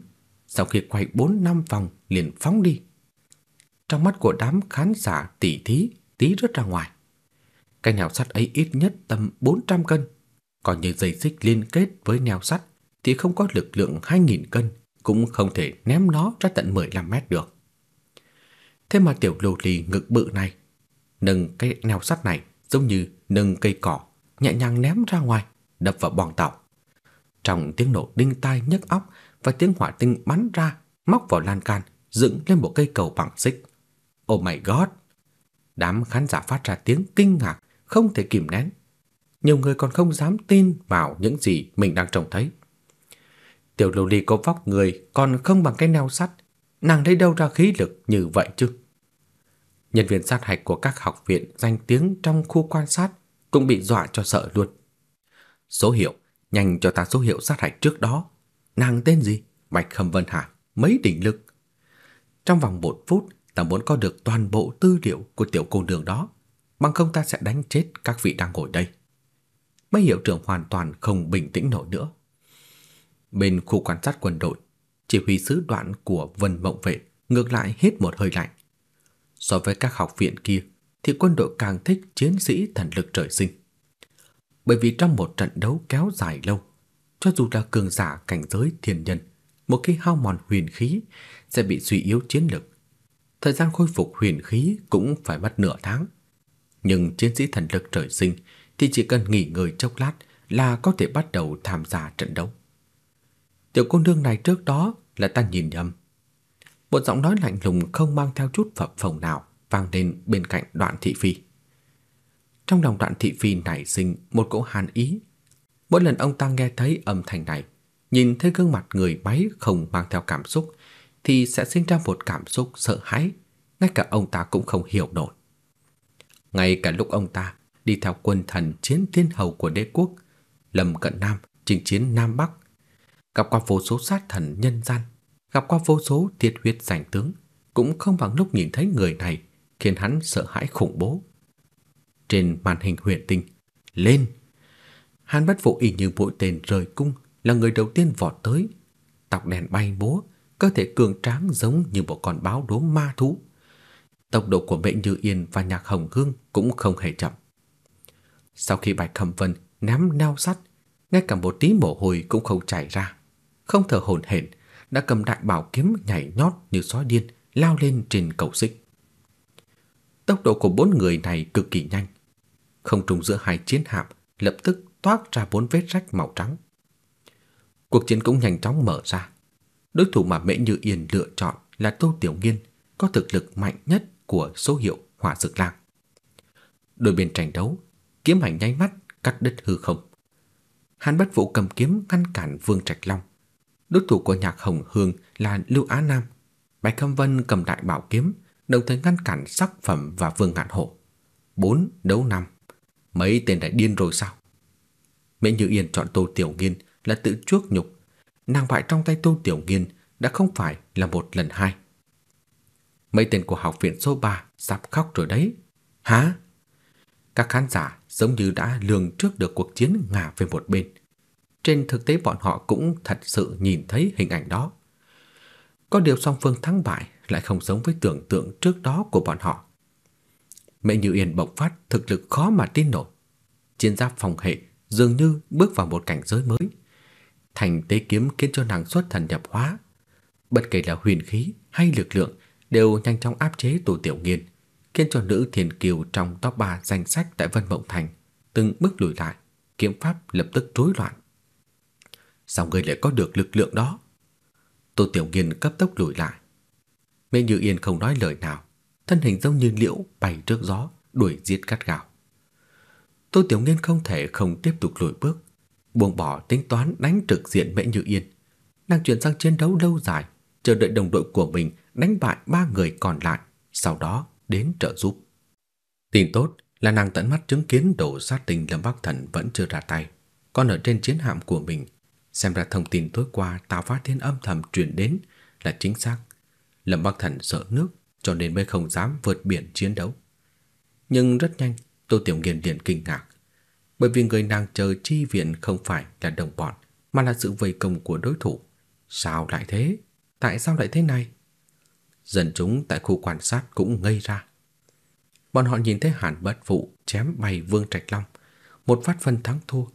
S2: sau khi quay 4 năm vòng liền phóng đi. Trong mắt của đám khán giả tỉ thí tí rớt ra ngoài. Cái nèo sắt ấy ít nhất tầm 400 cân, còn như dây xích liên kết với nèo sắt thì không có lực lượng 2000 cân cũng không thể ném nó ra tận 15 mét được. Thế mà tiểu lô lì ngực bự này, nâng cái neo sắt này giống như nâng cây cỏ, nhẹ nhàng ném ra ngoài, đập vào bong tàu. Trong tiếng nổ đinh tai nhức óc và tiếng hỏa tinh bắn ra, móc vào lan can, dựng lên một cây cầu bằng xích. Oh my god! Đám khán giả phát ra tiếng kinh ngạc, không thể kìm nén. Nhiều người còn không dám tin vào những gì mình đang trông thấy. Tiểu lưu ly có vóc người còn không bằng cái neo sắt, nàng lấy đâu ra khí lực như vậy chứ? Nhân viên sát hạch của các học viện danh tiếng trong khu quan sát cũng bị dọa cho sợ luôn. Số hiệu, nhanh cho ta số hiệu sát hạch trước đó. Nàng tên gì? Bạch Khâm Vân Hà, mấy đỉnh lực. Trong vòng một phút, ta muốn có được toàn bộ tư liệu của tiểu cô nương đó, bằng không ta sẽ đánh chết các vị đang ngồi đây. Mấy hiệu trưởng hoàn toàn không bình tĩnh nổi nữa. Bên khu quan sát quân đội, chỉ huy sứ đoạn của Vân Mộng Vệ ngược lại hết một hơi lạnh. So với các học viện kia thì quân đội càng thích chiến sĩ thần lực trời sinh. Bởi vì trong một trận đấu kéo dài lâu, cho dù là cường giả cảnh giới thiên nhân, một khi hao mòn huyền khí sẽ bị suy yếu chiến lực. Thời gian khôi phục huyền khí cũng phải mất nửa tháng. Nhưng chiến sĩ thần lực trời sinh thì chỉ cần nghỉ ngơi chốc lát là có thể bắt đầu tham gia trận đấu. Tiểu cô nương này trước đó là ta nhìn nhầm. Một giọng nói lạnh lùng không mang theo chút phập phồng nào vang lên bên cạnh Đoạn Thị Phi. Trong lòng Đoạn Thị Phi nảy sinh một cỗ hàn ý. Mỗi lần ông ta nghe thấy âm thanh này, nhìn thấy gương mặt người máy không mang theo cảm xúc thì sẽ sinh ra một cảm xúc sợ hãi, ngay cả ông ta cũng không hiểu nổi. Ngay cả lúc ông ta đi theo quân thần chiến thiên hầu của đế quốc, Lâm Cận Nam chinh chiến Nam Bắc gặp qua vô số sát thần nhân gian, gặp qua vô số tiệt huyết giành tướng, cũng không bằng lúc nhìn thấy người này khiến hắn sợ hãi khủng bố. Trên màn hình huyền tinh, lên. Hàn Bất Phụ y như mũi tên rời cung, là người đầu tiên vọt tới, tóc đen bay múa, cơ thể cường tráng giống như một con báo đốm ma thú. Tốc độ của Mệnh Như Yên và Nhạc Hồng Hương cũng không hề chậm. Sau khi Bạch Khâm Vân ném neo sắt, ngay cả một tí mồ hôi cũng không chảy ra không thở hổn hển, đã cầm đại bảo kiếm nhảy nhót như sói điên lao lên trên cầu xích. Tốc độ của bốn người này cực kỳ nhanh. Không trùng giữa hai chiến hạm lập tức toát ra bốn vết rách màu trắng. Cuộc chiến cũng nhanh chóng mở ra. Đối thủ mà Mễ Như Yên lựa chọn là Tô Tiểu Nghiên, có thực lực mạnh nhất của số hiệu Hỏa Dực Lang. Đôi bên tranh đấu, kiếm ảnh nháy mắt cắt đứt hư không. Hàn Bất Vũ cầm kiếm ngăn cản Vương Trạch Long, Đối thủ của Nhạc Hồng Hương là Lưu Á Nam. Bạch Khâm Vân cầm đại bảo kiếm, đồng thời ngăn cản sắc phẩm và Vương Ngạn Hổ. Bốn đấu năm. Mấy tên đã điên rồi sao? Mễ Như Yên chọn Tô Tiểu Nghiên là tự chuốc nhục. Nàng bại trong tay Tô Tiểu Nghiên đã không phải là một lần hai. Mấy tên của học viện số 3 sắp khóc rồi đấy. Hả? Các khán giả giống như đã lường trước được cuộc chiến ngả về một bên. Trên thực tế bọn họ cũng thật sự nhìn thấy hình ảnh đó. Có điều song phương thắng bại lại không giống với tưởng tượng trước đó của bọn họ. Mẹ Như Yên bộc phát thực lực khó mà tin nổi. chiến giáp phòng hệ dường như bước vào một cảnh giới mới. Thành tế kiếm khiến cho nàng xuất thần nhập hóa. Bất kể là huyền khí hay lực lượng đều nhanh chóng áp chế Tô Tiểu Nghiên, khiến cho nữ thiền kiều trong top 3 danh sách tại Vân Mộng Thành từng bước lùi lại, kiếm pháp lập tức rối loạn. Sao ngươi lại có được lực lượng đó? Tô Tiểu Nghiên cấp tốc lùi lại. Mẹ Như Yên không nói lời nào, thân hình giống như liễu bay trước gió, đuổi giết cắt gạo. Tô Tiểu Nghiên không thể không tiếp tục lùi bước, buông bỏ tính toán đánh trực diện Mễ Như Yên. Nàng chuyển sang chiến đấu lâu dài, chờ đợi đồng đội của mình đánh bại ba người còn lại, sau đó đến trợ giúp. Tin tốt là nàng tận mắt chứng kiến đồ sát tình Lâm Bắc Thần vẫn chưa ra tay, còn ở trên chiến hạm của mình, xem ra thông tin tối qua Tào Phát Thiên âm thầm truyền đến là chính xác. Lâm Bắc Thần sợ nước cho nên mới không dám vượt biển chiến đấu. Nhưng rất nhanh, Tô Tiểu Nghiên liền kinh ngạc, bởi vì người nàng chờ chi viện không phải là đồng bọn, mà là sự vây công của đối thủ. Sao lại thế? Tại sao lại thế này? Dân chúng tại khu quan sát cũng ngây ra. Bọn họ nhìn thấy Hàn Bất Phụ chém bay Vương Trạch Long, một phát phân thắng thua.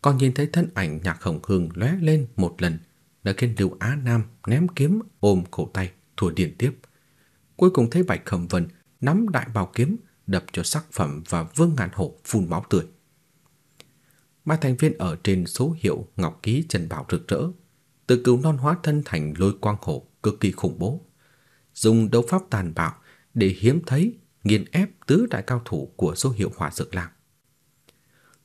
S2: Còn nhìn thấy thân ảnh Nhạc Hồng Hương lóe lên một lần, đã khiến Lưu Á Nam ném kiếm ôm cổ tay thua điên tiếp. Cuối cùng thấy Bạch Khẩm Vân nắm đại bảo kiếm đập cho sắc phẩm và Vương Ngạn Hổ phun máu tươi. Ba thành viên ở trên số hiệu ngọc ký trần bảo rực rỡ, từ cứu non hóa thân thành lôi quang hổ cực kỳ khủng bố, dùng đấu pháp tàn bạo để hiếm thấy nghiền ép tứ đại cao thủ của số hiệu hỏa dược lang.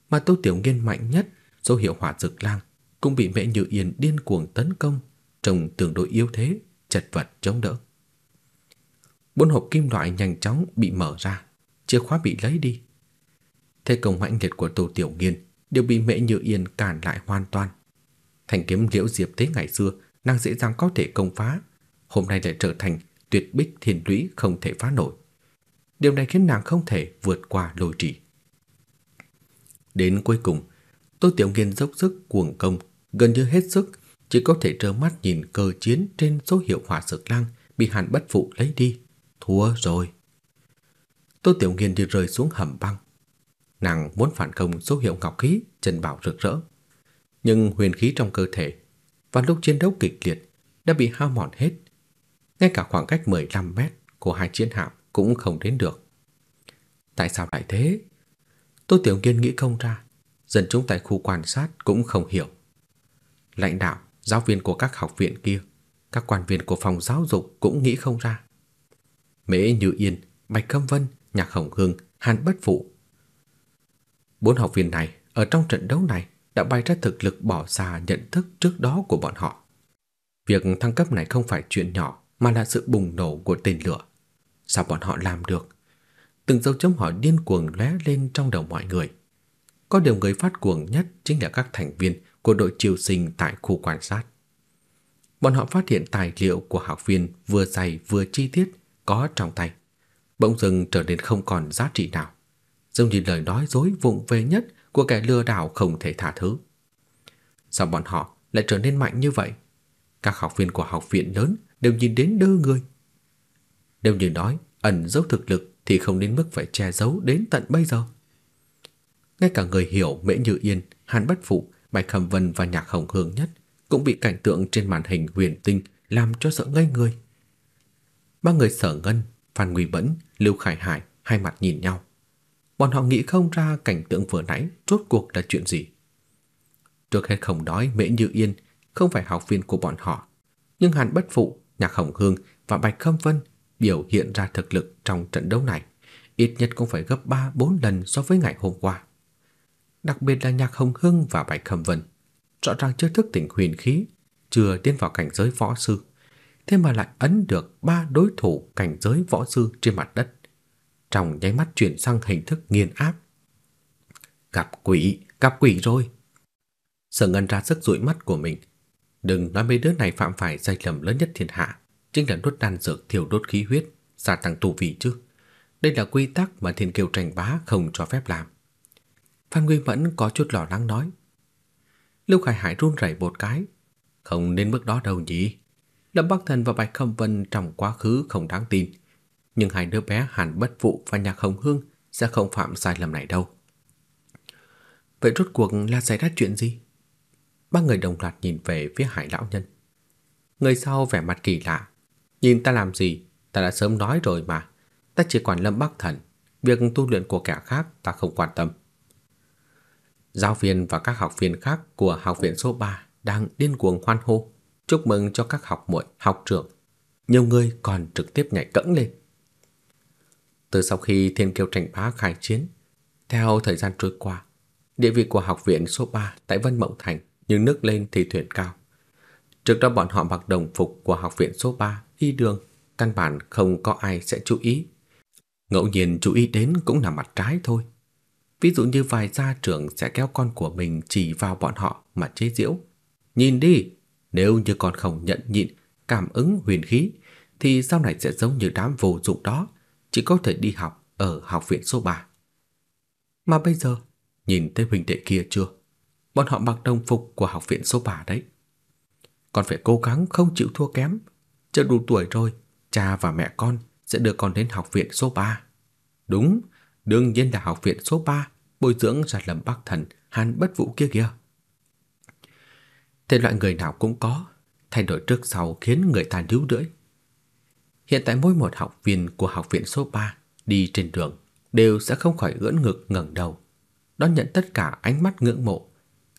S2: Mà Tô Tiểu Nghiên mạnh nhất, số hiệu hỏa dược lang cũng bị Mễ Như Yên điên cuồng tấn công, trông tương đối yếu thế, chật vật chống đỡ. Bốn hộp kim loại nhanh chóng bị mở ra, chìa khóa bị lấy đi. Thế công mạnh liệt của Tô Tiểu Nghiên đều bị Mễ Như Yên cản lại hoàn toàn. Thành kiếm liễu diệp thế ngày xưa, nàng dễ dàng có thể công phá, hôm nay lại trở thành tuyệt bích thiên lũy không thể phá nổi. Điều này khiến nàng không thể vượt qua lôi trì. Đến cuối cùng, Tô Tiểu Nghiên dốc sức cuồng công, gần như hết sức, chỉ có thể trơ mắt nhìn cờ chiến trên số hiệu hỏa sực lang bị Hàn Bất Phụ lấy đi. Thua rồi. Tô Tiểu Nghiên đi rơi xuống hầm băng. Nàng muốn phản công số hiệu ngọc khí, chân bảo rực rỡ. Nhưng huyền khí trong cơ thể vào lúc chiến đấu kịch liệt đã bị hao mòn hết. Ngay cả khoảng cách 15 mét của hai chiến hạm cũng không đến được. Tại sao lại thế? Tô Tiểu Nghiên nghĩ không ra, dân chúng tại khu quan sát cũng không hiểu. Lãnh đạo, giáo viên của các học viện kia, các quan viên của phòng giáo dục cũng nghĩ không ra. Mễ Như Yên, Bạch Câm Vân, Nhạc Hồng Hương, Hàn Bất Phụ. Bốn học viên này ở trong trận đấu này đã bày ra thực lực bỏ xa nhận thức trước đó của bọn họ. Việc thăng cấp này không phải chuyện nhỏ mà là sự bùng nổ của tên lửa. Sao bọn họ làm được? Từng dấu chấm hỏi điên cuồng lóe lên trong đầu mọi người. Có điều người phát cuồng nhất chính là các thành viên của đội triều sinh tại khu quan sát. Bọn họ phát hiện tài liệu của học viên vừa dày vừa chi tiết có trong tay, bỗng dưng trở nên không còn giá trị nào, giống như lời nói dối vụng về nhất của kẻ lừa đảo không thể tha thứ. Sao bọn họ lại trở nên mạnh như vậy? Các học viên của học viện lớn đều nhìn đến đơ người. Nếu như nói ẩn giấu thực lực thì không đến mức phải che giấu đến tận bây giờ. Ngay cả người hiểu Mễ Như Yên, Hàn Bất Phụ, Bạch Khâm Vân và Nhạc Hồng Hương nhất cũng bị cảnh tượng trên màn hình huyền tinh làm cho sợ ngây người. Ba người Sở Ngân, Phan Nguy Bẫn, Lưu Khải Hải hai mặt nhìn nhau. Bọn họ nghĩ không ra cảnh tượng vừa nãy rốt cuộc là chuyện gì. Trước hết không nói Mễ Như Yên không phải học viên của bọn họ, nhưng Hàn Bất Phụ, Nhạc Hồng Hương và Bạch Khâm Vân biểu hiện ra thực lực trong trận đấu này ít nhất cũng phải gấp 3-4 lần so với ngày hôm qua. Đặc biệt là Nhạc Hồng Hương và Bạch Khâm Vân, rõ ràng chưa thức tỉnh huyền khí, chưa tiến vào cảnh giới võ sư, thế mà lại ấn được ba đối thủ cảnh giới võ sư trên mặt đất. Trong nháy mắt chuyển sang hình thức nghiền áp. Gặp quỷ, gặp quỷ rồi. Sở Ngân ra sức dụi mắt của mình. Đừng nói mấy đứa này phạm phải sai lầm lớn nhất thiên hạ, chính là đốt đan dược thiêu đốt khí huyết, gia tăng tu vị chứ. Đây là quy tắc mà Thiên Kiều Tranh Bá không cho phép làm. Phan Nguyên vẫn có chút lo lắng nói. Lưu Khải Hải run rẩy một cái, không đến mức đó đâu nhỉ. Lâm Bắc Thần và Bạch Khâm Vân trong quá khứ không đáng tin, nhưng hai đứa bé Hàn Bất Phụ và Nhạc Hồng Hương sẽ không phạm sai lầm này đâu. Vậy rốt cuộc là xảy ra chuyện gì? Ba người đồng loạt nhìn về phía hải lão nhân. Người sau vẻ mặt kỳ lạ. Nhìn ta làm gì? Ta đã sớm nói rồi mà. Ta chỉ quản lâm bắc thần. Việc tu luyện của kẻ khác ta không quan tâm. Giáo viên và các học viên khác của học viện số 3 đang điên cuồng hoan hô, chúc mừng cho các học muội, học trưởng. Nhiều người còn trực tiếp nhảy cẫng lên. Từ sau khi Thiên Kiêu tranh bá khai chiến, theo thời gian trôi qua, địa vị của học viện số 3 tại Vân Mộng Thành như nước lên thì thuyền cao. Trước đó bọn họ mặc đồng phục của học viện số 3 đi đường, căn bản không có ai sẽ chú ý. Ngẫu nhiên chú ý đến cũng là mặt trái thôi. Ví dụ như vài gia trưởng sẽ kéo con của mình chỉ vào bọn họ mà chế giễu. Nhìn đi, nếu như con không nhận nhịn, cảm ứng huyền khí, thì sau này sẽ giống như đám vô dụng đó, chỉ có thể đi học ở học viện số 3. Mà bây giờ, nhìn thấy huynh đệ kia chưa? Bọn họ mặc đồng phục của học viện số 3 đấy. Con phải cố gắng không chịu thua kém. Chờ đủ tuổi rồi, cha và mẹ con sẽ đưa con đến học viện số 3. Đúng, đương nhiên là học viện số 3 bồi dưỡng ra Lâm Bắc Thần, Hàn Bất Vũ kia kìa. Thế loại người nào cũng có, thay đổi trước sau khiến người ta níu lưỡi. Hiện tại mỗi một học viên của học viện số 3 đi trên đường đều sẽ không khỏi ưỡn ngực ngẩng đầu, đón nhận tất cả ánh mắt ngưỡng mộ,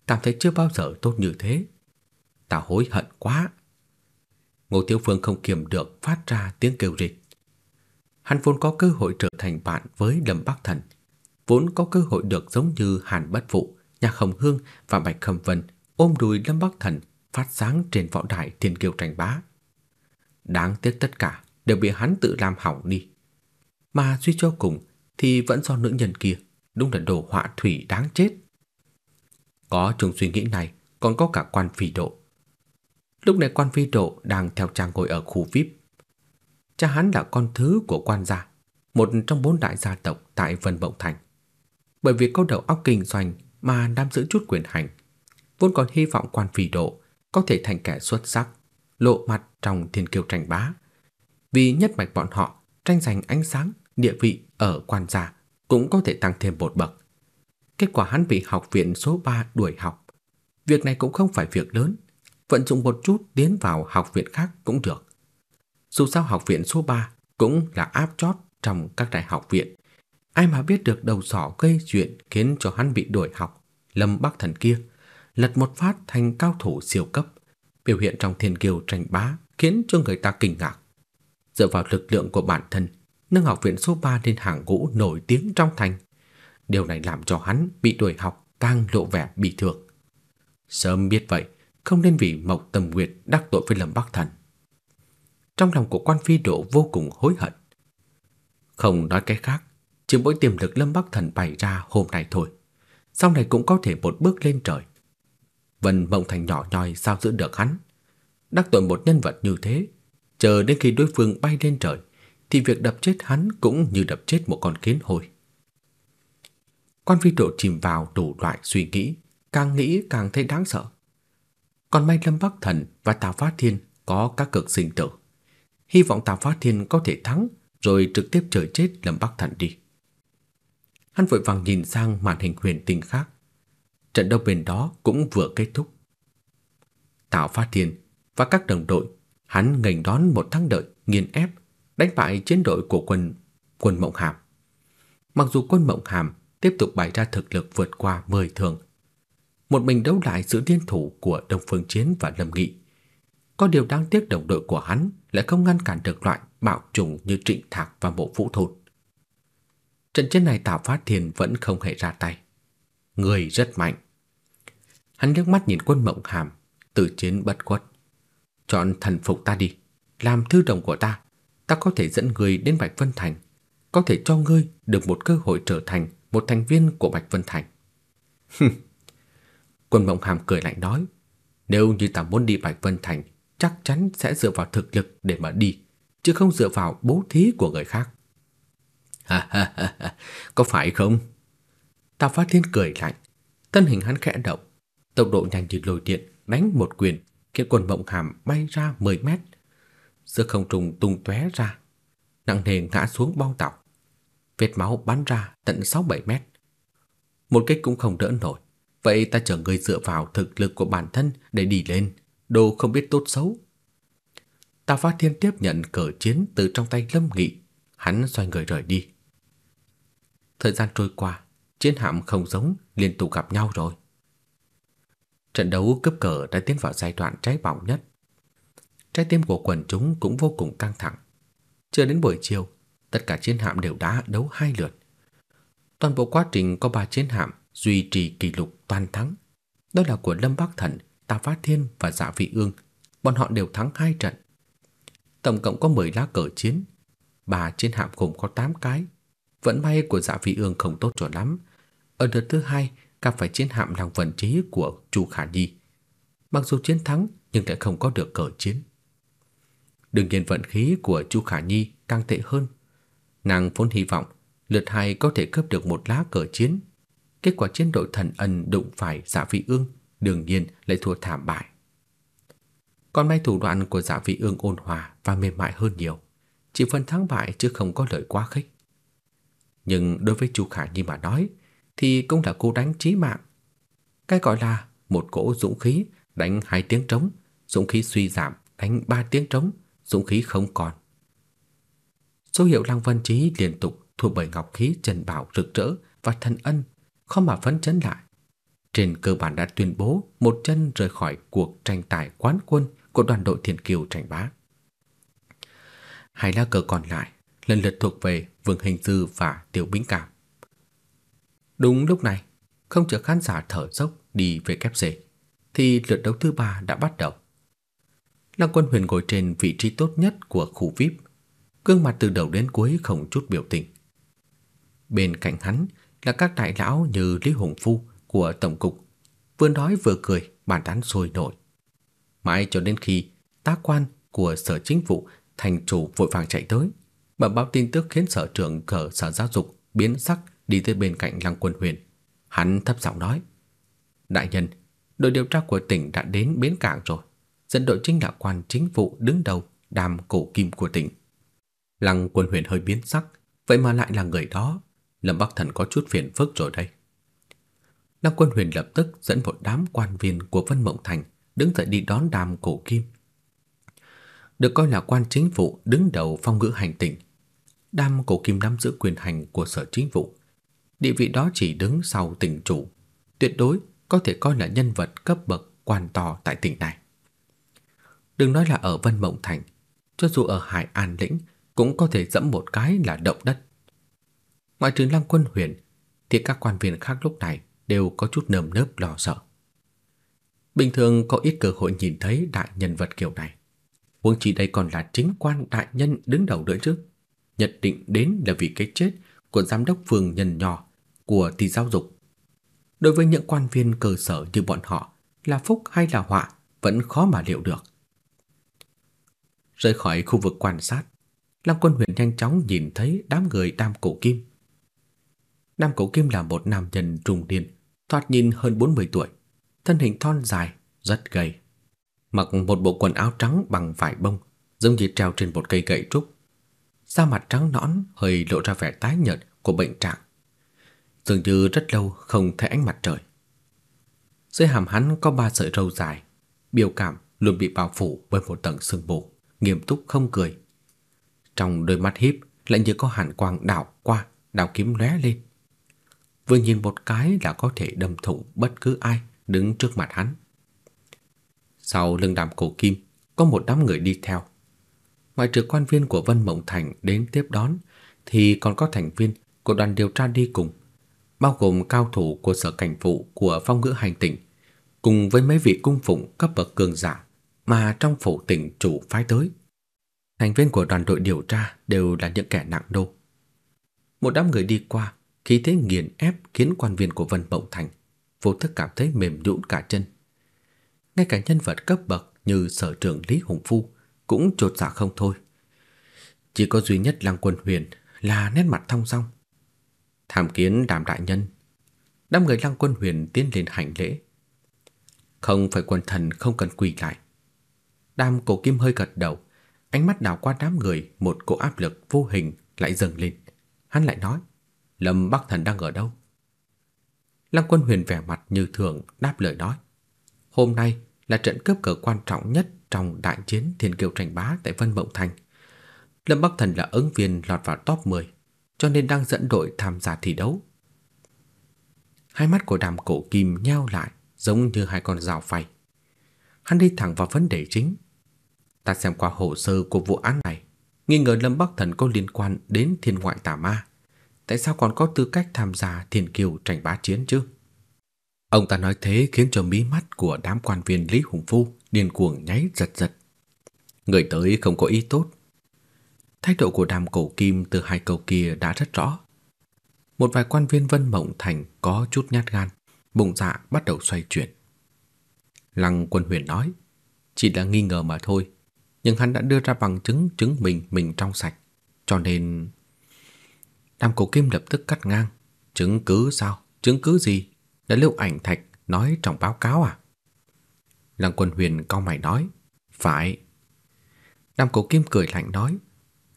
S2: cảm thấy chưa bao giờ tốt như thế. Ta hối hận quá. Ngô Tiêu Phương không kiềm được phát ra tiếng kêu rịch. Hắn vốn có cơ hội trở thành bạn với Lâm Bắc Thần, vốn có cơ hội được giống như Hàn Bất Phụ, Nhạc Hồng Hương và Bạch Khâm Vân ôm đùi Lâm Bắc Thần phát sáng trên võ đài thiên kiêu tranh bá. Đáng tiếc tất cả đều bị hắn tự làm hỏng đi. Mà suy cho cùng thì vẫn do nữ nhân kia, đúng là đồ họa thủy đáng chết. Có chung suy nghĩ này, còn có cả quan phi độ. Lúc này quan phi độ đang theo trang ngồi ở khu VIP. Cha hắn là con thứ của quan gia, một trong bốn đại gia tộc tại Vân Bộng Thành. Bởi vì có đầu óc kinh doanh mà nắm giữ chút quyền hành, vốn còn hy vọng quan phỉ độ có thể thành kẻ xuất sắc, lộ mặt trong thiên kiêu tranh bá. Vì nhất mạch bọn họ tranh giành ánh sáng, địa vị ở quan gia cũng có thể tăng thêm một bậc. Kết quả hắn bị học viện số 3 đuổi học. Việc này cũng không phải việc lớn, vận dụng một chút tiến vào học viện khác cũng được. Dù sao học viện số 3 cũng là áp chót trong các đại học viện. Ai mà biết được đầu sỏ gây chuyện khiến cho hắn bị đuổi học, Lâm Bắc Thần kia lật một phát thành cao thủ siêu cấp, biểu hiện trong thiên kiêu tranh bá khiến cho người ta kinh ngạc. Dựa vào lực lượng của bản thân, nâng học viện số 3 lên hàng ngũ nổi tiếng trong thành. Điều này làm cho hắn bị đuổi học càng lộ vẻ bị thượng. Sớm biết vậy, không nên vì Mộc Tâm Nguyệt đắc tội với Lâm Bắc Thần. Trong lòng của quan phi độ vô cùng hối hận. Không nói cái khác, chỉ mỗi tiềm lực Lâm Bắc Thần bày ra hôm nay thôi. Sau này cũng có thể một bước lên trời. Vân Mộng Thành nhỏ nhoi sao giữ được hắn. Đắc tội một nhân vật như thế, chờ đến khi đối phương bay lên trời, thì việc đập chết hắn cũng như đập chết một con kiến hồi. Quan phi độ chìm vào đủ loại suy nghĩ, càng nghĩ càng thấy đáng sợ. Còn may Lâm Bắc Thần và Tào Phát Thiên có các cực sinh tử. Hy vọng Tào Phát Thiên có thể thắng rồi trực tiếp trời chết Lâm Bắc Thần đi. Hắn vội vàng nhìn sang màn hình huyền tinh khác. Trận đấu bên đó cũng vừa kết thúc. Tào Phát Thiên và các đồng đội, hắn nghênh đón một thắng lợi nghiền ép, đánh bại chiến đội của quân quân Mộng Hàm. Mặc dù quân Mộng Hàm tiếp tục bày ra thực lực vượt qua 10 thường, một mình đấu lại sự liên thủ của Đông Phương Chiến và Lâm Nghị. Có điều đáng tiếc đồng đội của hắn lại không ngăn cản được loại bạo trùng như Trịnh Thạc và Mộ Vũ Thôn. Trận chiến này Tào Phát Thiên vẫn không hề ra tay. Người rất mạnh. Hắn liếc mắt nhìn quân mộng hàm, tự chiến bất khuất. Chọn thần phục ta đi, làm thư đồng của ta. Ta có thể dẫn người đến Bạch Vân Thành, có thể cho ngươi được một cơ hội trở thành một thành viên của Bạch Vân Thành. quân mộng hàm cười lạnh nói, nếu như ta muốn đi Bạch Vân Thành, chắc chắn sẽ dựa vào thực lực để mà đi, chứ không dựa vào bố thí của người khác. Ha ha ha, có phải không? Tào Phát Thiên cười lạnh, thân hình hắn khẽ động, tốc độ nhanh như lôi điện, đánh một quyền, khiến quần mộng hàm bay ra 10 mét. Giữa không trùng tung tóe ra, nặng nề ngã xuống bong tàu. Vết máu bắn ra tận 6-7 mét. Một kích cũng không đỡ nổi, Vậy ta chờ ngươi dựa vào thực lực của bản thân để đi lên, đồ không biết tốt xấu. Tào Phát Thiên tiếp nhận cờ chiến từ trong tay Lâm Nghị, hắn xoay người rời đi. Thời gian trôi qua, chiến hạm không giống liên tục gặp nhau rồi. Trận đấu cấp cờ đã tiến vào giai đoạn cháy bỏng nhất. Trái tim của quần chúng cũng vô cùng căng thẳng. Chưa đến buổi chiều, tất cả chiến hạm đều đã đấu hai lượt. Toàn bộ quá trình có ba chiến hạm duy trì kỷ lục toàn thắng. Đó là của Lâm Bắc Thần, tà Phát Thiên và Dạ Vị Ương. Bọn họ đều thắng hai trận. Tổng cộng có 10 lá cờ chiến. Ba chiến hạm gồm có 8 cái. Vận may của Dạ Vị Ương không tốt cho lắm. Ở đợt thứ hai, gặp phải chiến hạm Lăng Vận Trí của Chu Khả Nhi. Mặc dù chiến thắng nhưng lại không có được cờ chiến. Đương nhiên vận khí của Chu Khả Nhi càng tệ hơn. Nàng vốn hy vọng lượt hai có thể cướp được một lá cờ chiến. Kết quả chiến đội thần ân đụng phải Giả Vị Ương, đương nhiên lại thua thảm bại. Còn may thủ đoạn của Giả Vị Ương ôn hòa và mềm mại hơn nhiều, chỉ phân thắng bại chứ không có lời quá khích. Nhưng đối với Chu Khả Nhi mà nói, thì cũng là cú đánh chí mạng. Cái gọi là một cỗ dũng khí đánh hai tiếng trống, dũng khí suy giảm đánh ba tiếng trống, dũng khí không còn. Số hiệu Lăng Vân Chí liên tục thua bởi ngọc khí Trần Bảo rực rỡ và thần ân, không mà phấn chấn lại. Trên cơ bản đã tuyên bố một chân rời khỏi cuộc tranh tài quán quân của đoàn đội Thiên Kiều tranh bá. Hai lá cờ còn lại lần lượt thuộc về Vương Hình Dư và Tiểu Bính Cảm. Đúng lúc này, không chờ khán giả thở dốc đi về kép rể, thì lượt đấu thứ ba đã bắt đầu. Lăng Quân Huyền ngồi trên vị trí tốt nhất của khu VIP, gương mặt từ đầu đến cuối không chút biểu tình. Bên cạnh hắn là các đại lão như Lý Hùng Phu của tổng cục, vừa nói vừa cười, bàn tán sôi nổi. Mãi cho đến khi tá quan của sở chính vụ thành chủ vội vàng chạy tới, bẩm báo tin tức khiến sở trưởng cờ sở giáo dục biến sắc đi tới bên cạnh Lăng Quân Huyền. Hắn thấp giọng nói: "Đại nhân, đội điều tra của tỉnh đã đến bến cảng rồi, dẫn đội chính là quan chính vụ đứng đầu đàm cổ kim của tỉnh." Lăng Quân Huyền hơi biến sắc, vậy mà lại là người đó, Lâm Bắc Thần có chút phiền phức rồi đây. Lăng Quân Huyền lập tức dẫn một đám quan viên của Vân Mộng Thành đứng dậy đi đón đàm cổ kim. Được coi là quan chính vụ đứng đầu phong ngữ hành tỉnh, đàm cổ kim nắm giữ quyền hành của sở chính vụ, địa vị đó chỉ đứng sau tỉnh chủ, tuyệt đối có thể coi là nhân vật cấp bậc quan to tại tỉnh này. Đừng nói là ở Vân Mộng Thành, cho dù ở Hải An lĩnh cũng có thể dẫm một cái là động đất. Ngoại trừ Lăng Quân Huyền, thì các quan viên khác lúc này đều có chút nơm nớp lo sợ. Bình thường có ít cơ hội nhìn thấy đại nhân vật kiểu này. Huống chi đây còn là chính quan đại nhân đứng đầu nữa chứ. Nhất định đến là vì cái chết của giám đốc phường nhân nhỏ của thì giáo dục. Đối với những quan viên cơ sở như bọn họ, là phúc hay là họa vẫn khó mà liệu được. Rời khỏi khu vực quan sát, Lăng Quân Huyền nhanh chóng nhìn thấy đám người Đam Cổ Kim. Đam Cổ Kim là một nam nhân trung niên, thoạt nhìn hơn 40 tuổi, thân hình thon dài, rất gầy. Mặc một bộ quần áo trắng bằng vải bông, giống như treo trên một cây gậy trúc. Da mặt trắng nõn hơi lộ ra vẻ tái nhợt của bệnh trạng dường như rất lâu không thấy ánh mặt trời. Dưới hàm hắn có ba sợi râu dài, biểu cảm luôn bị bao phủ bởi một tầng sương mù, nghiêm túc không cười. Trong đôi mắt híp lại như có hàn quang đảo qua, đảo kiếm lóe lên. Vừa nhìn một cái là có thể đâm thủng bất cứ ai đứng trước mặt hắn. Sau lưng đàm cổ kim có một đám người đi theo. Ngoại trừ quan viên của Vân Mộng Thành đến tiếp đón thì còn có thành viên của đoàn điều tra đi cùng bao gồm cao thủ của sở cảnh vụ của phong ngữ hành tỉnh, cùng với mấy vị cung phụng cấp bậc cường giả mà trong phủ tỉnh chủ phái tới. Thành viên của đoàn đội điều tra đều là những kẻ nặng đô. Một đám người đi qua, khí thế nghiền ép khiến quan viên của Vân Mộng Thành vô thức cảm thấy mềm nhũn cả chân. Ngay cả nhân vật cấp bậc như sở trưởng Lý Hùng Phu cũng trột dạ không thôi. Chỉ có duy nhất Lăng Quân Huyền là nét mặt thong dong, tham kiến đàm đại nhân. Đám người lăng quân huyền tiến lên hành lễ. Không phải quân thần không cần quỳ lại. Đàm cổ kim hơi gật đầu, ánh mắt đảo qua đám người, một cỗ áp lực vô hình lại dâng lên. Hắn lại nói, Lâm Bắc Thần đang ở đâu? Lăng Quân Huyền vẻ mặt như thường đáp lời nói. Hôm nay là trận cướp cờ quan trọng nhất trong đại chiến thiên kiều tranh bá tại Vân Mộng Thành. Lâm Bắc Thần là ứng viên lọt vào top 10, cho nên đang dẫn đội tham gia thi đấu. Hai mắt của đàm cổ kim nheo lại giống như hai con rào phay. Hắn đi thẳng vào vấn đề chính. Ta xem qua hồ sơ của vụ án này, nghi ngờ Lâm Bắc Thần có liên quan đến thiên ngoại tà ma. Tại sao còn có tư cách tham gia thiên kiều tranh bá chiến chứ? Ông ta nói thế khiến cho mí mắt của đám quan viên Lý Hùng Phu điên cuồng nháy giật giật. Người tới không có ý tốt. Thái độ của đàm cổ kim từ hai câu kia đã rất rõ. Một vài quan viên Vân Mộng Thành có chút nhát gan, bụng dạ bắt đầu xoay chuyển. Lăng Quân Huyền nói, chỉ là nghi ngờ mà thôi, nhưng hắn đã đưa ra bằng chứng chứng minh mình trong sạch, cho nên Đàm Cổ Kim lập tức cắt ngang, chứng cứ sao? Chứng cứ gì? Đã Lưu Ảnh Thạch nói trong báo cáo à? Lăng Quân Huyền cau mày nói, phải. Đàm Cổ Kim cười lạnh nói,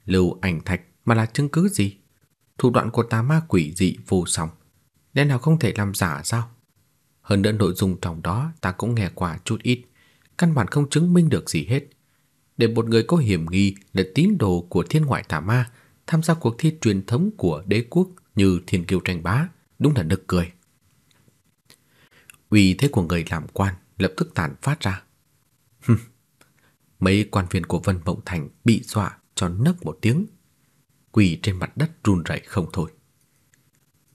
S2: Lưu Ảnh Thạch mà là chứng cứ gì? Thủ đoạn của tà ma quỷ dị vô song, nên nào không thể làm giả sao? Hơn nữa nội dung trong đó ta cũng nghe qua chút ít, căn bản không chứng minh được gì hết. Để một người có hiểm nghi là tín đồ của thiên ngoại tà ma tham gia cuộc thi truyền thống của đế quốc như thiên kiêu tranh bá, đúng là nực cười. Uy thế của người làm quan lập tức tàn phát ra. Mấy quan viên của Vân Mộng Thành bị dọa cho nấc một tiếng, quỳ trên mặt đất run rẩy không thôi.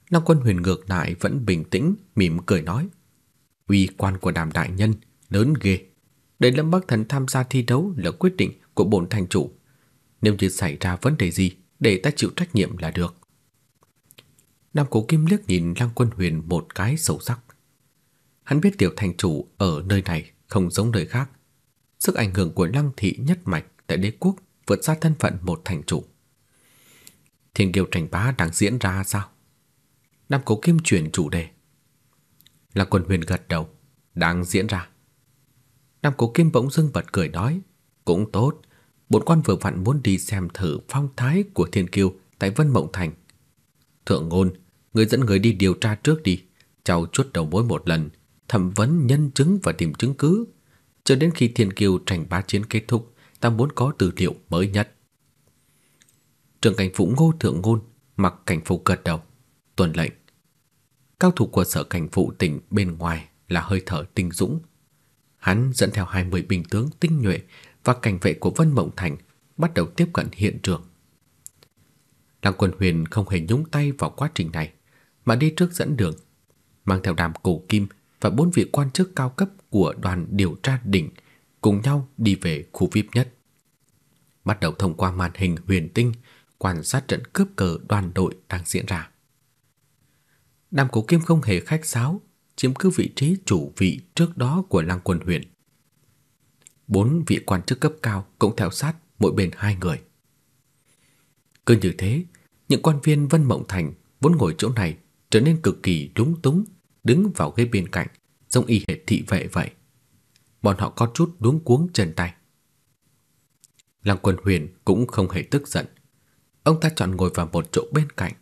S2: Long Quân Huyền ngược lại vẫn bình tĩnh, mỉm cười nói: "Uy quan của Đàm đại nhân lớn ghê, để Lâm Bắc Thần tham gia thi đấu là quyết định của bổn thành chủ. Nếu như xảy ra vấn đề gì, để ta chịu trách nhiệm là được." Nam Cổ Kim liếc nhìn Lăng Quân Huyền một cái sâu sắc. Hắn biết tiểu thành chủ ở nơi này không giống nơi khác. Sức ảnh hưởng của Lăng thị nhất mạch tại đế quốc vượt xa thân phận một thành chủ. Thiên kiêu tranh bá đang diễn ra sao? Nam Cố Kim chuyển chủ đề. Là Quần Huyền gật đầu, đang diễn ra. Nam Cố Kim bỗng dưng bật cười nói, cũng tốt, bốn quan vừa vặn muốn đi xem thử phong thái của Thiên Kiêu tại Vân Mộng Thành. Thượng ngôn, người dẫn người đi điều tra trước đi, chào chuốt đầu mối một lần, thẩm vấn nhân chứng và tìm chứng cứ, cho đến khi Thiên Kiêu tranh bá chiến kết thúc, ta muốn có tư liệu mới nhất. Trưởng cảnh phủ Ngô Thượng Ngôn mặc cảnh phục gật đầu, tuần lệnh. Cao thủ của sở cảnh Vụ tỉnh bên ngoài là hơi thở tinh dũng. Hắn dẫn theo 20 binh tướng tinh nhuệ và cảnh vệ của Vân Mộng Thành bắt đầu tiếp cận hiện trường. Lăng Quân Huyền không hề nhúng tay vào quá trình này, mà đi trước dẫn đường, mang theo đàm cổ kim và bốn vị quan chức cao cấp của đoàn điều tra đỉnh cùng nhau đi về khu VIP nhất. Bắt đầu thông qua màn hình huyền tinh quan sát trận cướp cờ đoàn đội đang diễn ra. Nam Cổ Kim không hề khách sáo, chiếm cứ vị trí chủ vị trước đó của Lăng Quân Huyền. Bốn vị quan chức cấp cao cũng theo sát mỗi bên hai người. Cứ như thế, những quan viên Vân Mộng Thành vốn ngồi chỗ này trở nên cực kỳ lúng túng, đứng vào ghế bên cạnh, giống y hệt thị vệ vậy. Bọn họ có chút luống cuống chân tay. Lăng Quân Huyền cũng không hề tức giận, Ông ta chọn ngồi vào một chỗ bên cạnh.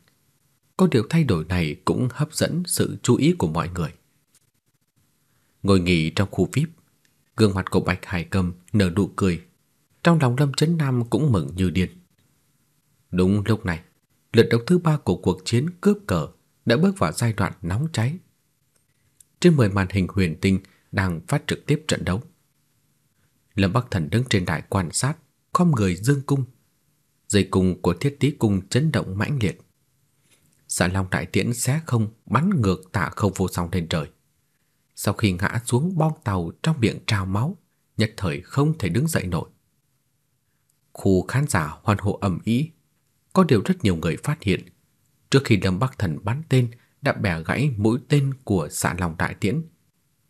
S2: Có điều thay đổi này cũng hấp dẫn sự chú ý của mọi người. Ngồi nghỉ trong khu VIP, gương mặt của Bạch Hải Cầm nở nụ cười. Trong lòng Lâm Chấn Nam cũng mừng như điên. Đúng lúc này, lượt đấu thứ ba của cuộc chiến cướp cờ đã bước vào giai đoạn nóng cháy. Trên mười màn hình huyền tinh đang phát trực tiếp trận đấu. Lâm Bắc Thần đứng trên đài quan sát, khom người dương cung, dây cung của thiết tí cung chấn động mãnh liệt. Xà long đại tiễn xé không bắn ngược tạ không vô song lên trời. Sau khi ngã xuống bong tàu trong miệng trào máu, nhất thời không thể đứng dậy nổi. Khu khán giả hoan hô ầm ĩ, có điều rất nhiều người phát hiện, trước khi Lâm Bắc Thần bắn tên đã bẻ gãy mũi tên của xạ long đại tiễn.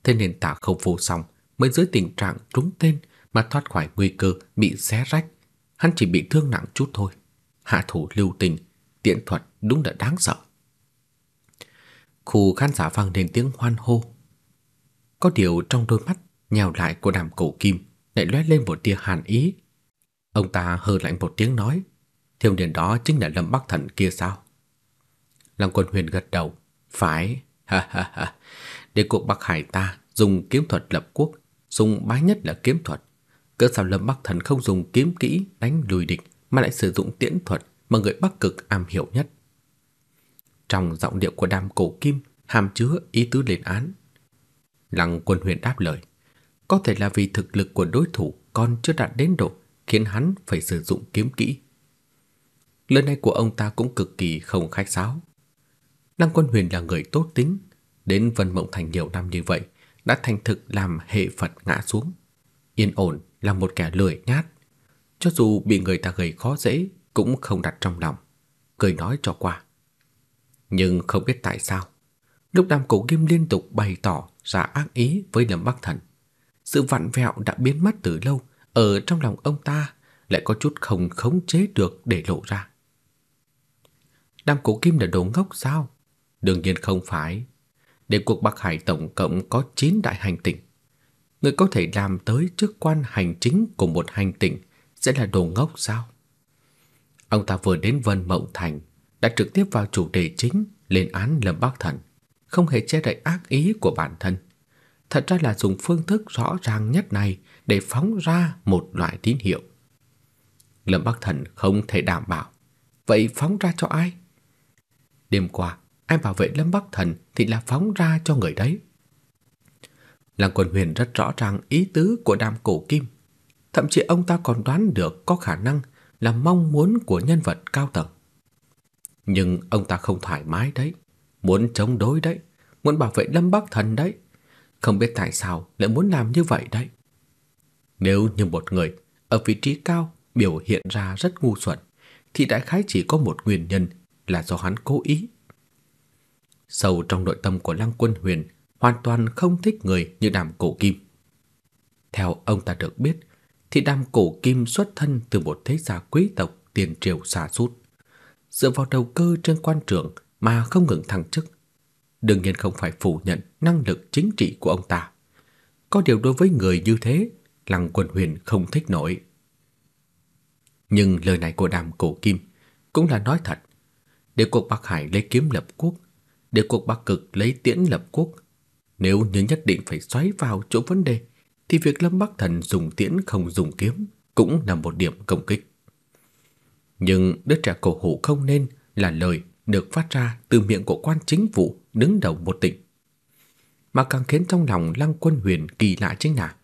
S2: Thế nên tạ không vô song mới dưới tình trạng trúng tên mà thoát khỏi nguy cơ bị xé rách Hắn chỉ bị thương nặng chút thôi. Hạ thủ lưu tình, tiện thuật đúng là đáng sợ. Khu khán giả vang lên tiếng hoan hô. Có điều trong đôi mắt nhào lại của đàm cổ kim lại lóe lên một tia hàn ý. Ông ta hừ lạnh một tiếng nói, thiếu niên đó chính là Lâm Bắc Thần kia sao? Lăng Quân Huyền gật đầu, phải, Ha ha ha để cuộc Bắc Hải ta dùng kiếm thuật lập quốc, dùng bá nhất là kiếm thuật. Cớ sao Lâm Bắc Thần không dùng kiếm kỹ đánh lùi địch mà lại sử dụng tiễn thuật mà người Bắc Cực am hiểu nhất. Trong giọng điệu của Đàm Cổ Kim hàm chứa ý tứ lên án. Lăng Quân Huyền đáp lời, có thể là vì thực lực của đối thủ còn chưa đạt đến độ khiến hắn phải sử dụng kiếm kỹ. Lời này của ông ta cũng cực kỳ không khách sáo. Lăng Quân Huyền là người tốt tính, đến Vân Mộng Thành nhiều năm như vậy, đã thành thực làm hệ Phật ngã xuống. Yên ổn là một kẻ lười nhát, cho dù bị người ta gây khó dễ cũng không đặt trong lòng, cười nói cho qua. Nhưng không biết tại sao, lúc Đàm Cổ Kim liên tục bày tỏ ra ác ý với Lâm Bắc Thần, sự vặn vẹo đã biến mất từ lâu, ở trong lòng ông ta lại có chút không khống chế được để lộ ra. Đàm Cổ Kim là đồ ngốc sao? Đương nhiên không phải. Để quốc Bắc Hải tổng cộng có 9 đại hành tinh. Người có thể làm tới chức quan hành chính của một hành tinh sẽ là đồ ngốc sao? Ông ta vừa đến Vân Mộng Thành đã trực tiếp vào chủ đề chính lên án Lâm Bắc Thần, không hề che đậy ác ý của bản thân. Thật ra là dùng phương thức rõ ràng nhất này để phóng ra một loại tín hiệu. Lâm Bắc Thần không thể đảm bảo, vậy phóng ra cho ai? Đêm qua, ai bảo vệ Lâm Bắc Thần thì là phóng ra cho người đấy. Lăng Quân Huyền rất rõ ràng ý tứ của Đàm Cổ Kim, thậm chí ông ta còn đoán được có khả năng là mong muốn của nhân vật cao tầng. Nhưng ông ta không thoải mái đấy, muốn chống đối đấy, muốn bảo vệ Lâm Bắc Thần đấy. Không biết tại sao lại muốn làm như vậy đấy. Nếu như một người ở vị trí cao biểu hiện ra rất ngu xuẩn, thì đại khái chỉ có một nguyên nhân là do hắn cố ý. Sâu trong nội tâm của Lăng Quân Huyền hoàn toàn không thích người như Đàm Cổ Kim. Theo ông ta được biết, thì Đàm Cổ Kim xuất thân từ một thế gia quý tộc tiền triều xa sút dựa vào đầu cơ trên quan trường mà không ngừng thăng chức. Đương nhiên không phải phủ nhận năng lực chính trị của ông ta. Có điều đối với người như thế, Lăng Quân Huyền không thích nổi. Nhưng lời này của Đàm Cổ Kim cũng là nói thật. Để cuộc Bắc Hải lấy kiếm lập quốc, để cuộc Bắc Cực lấy tiễn lập quốc, nếu như nhất định phải xoáy vào chỗ vấn đề, thì việc Lâm Bắc Thần dùng tiễn không dùng kiếm cũng là một điểm công kích. Nhưng đứa trẻ cổ hủ không nên là lời được phát ra từ miệng của quan chính vụ đứng đầu một tỉnh. Mà càng khiến trong lòng Lăng Quân Huyền kỳ lạ chính là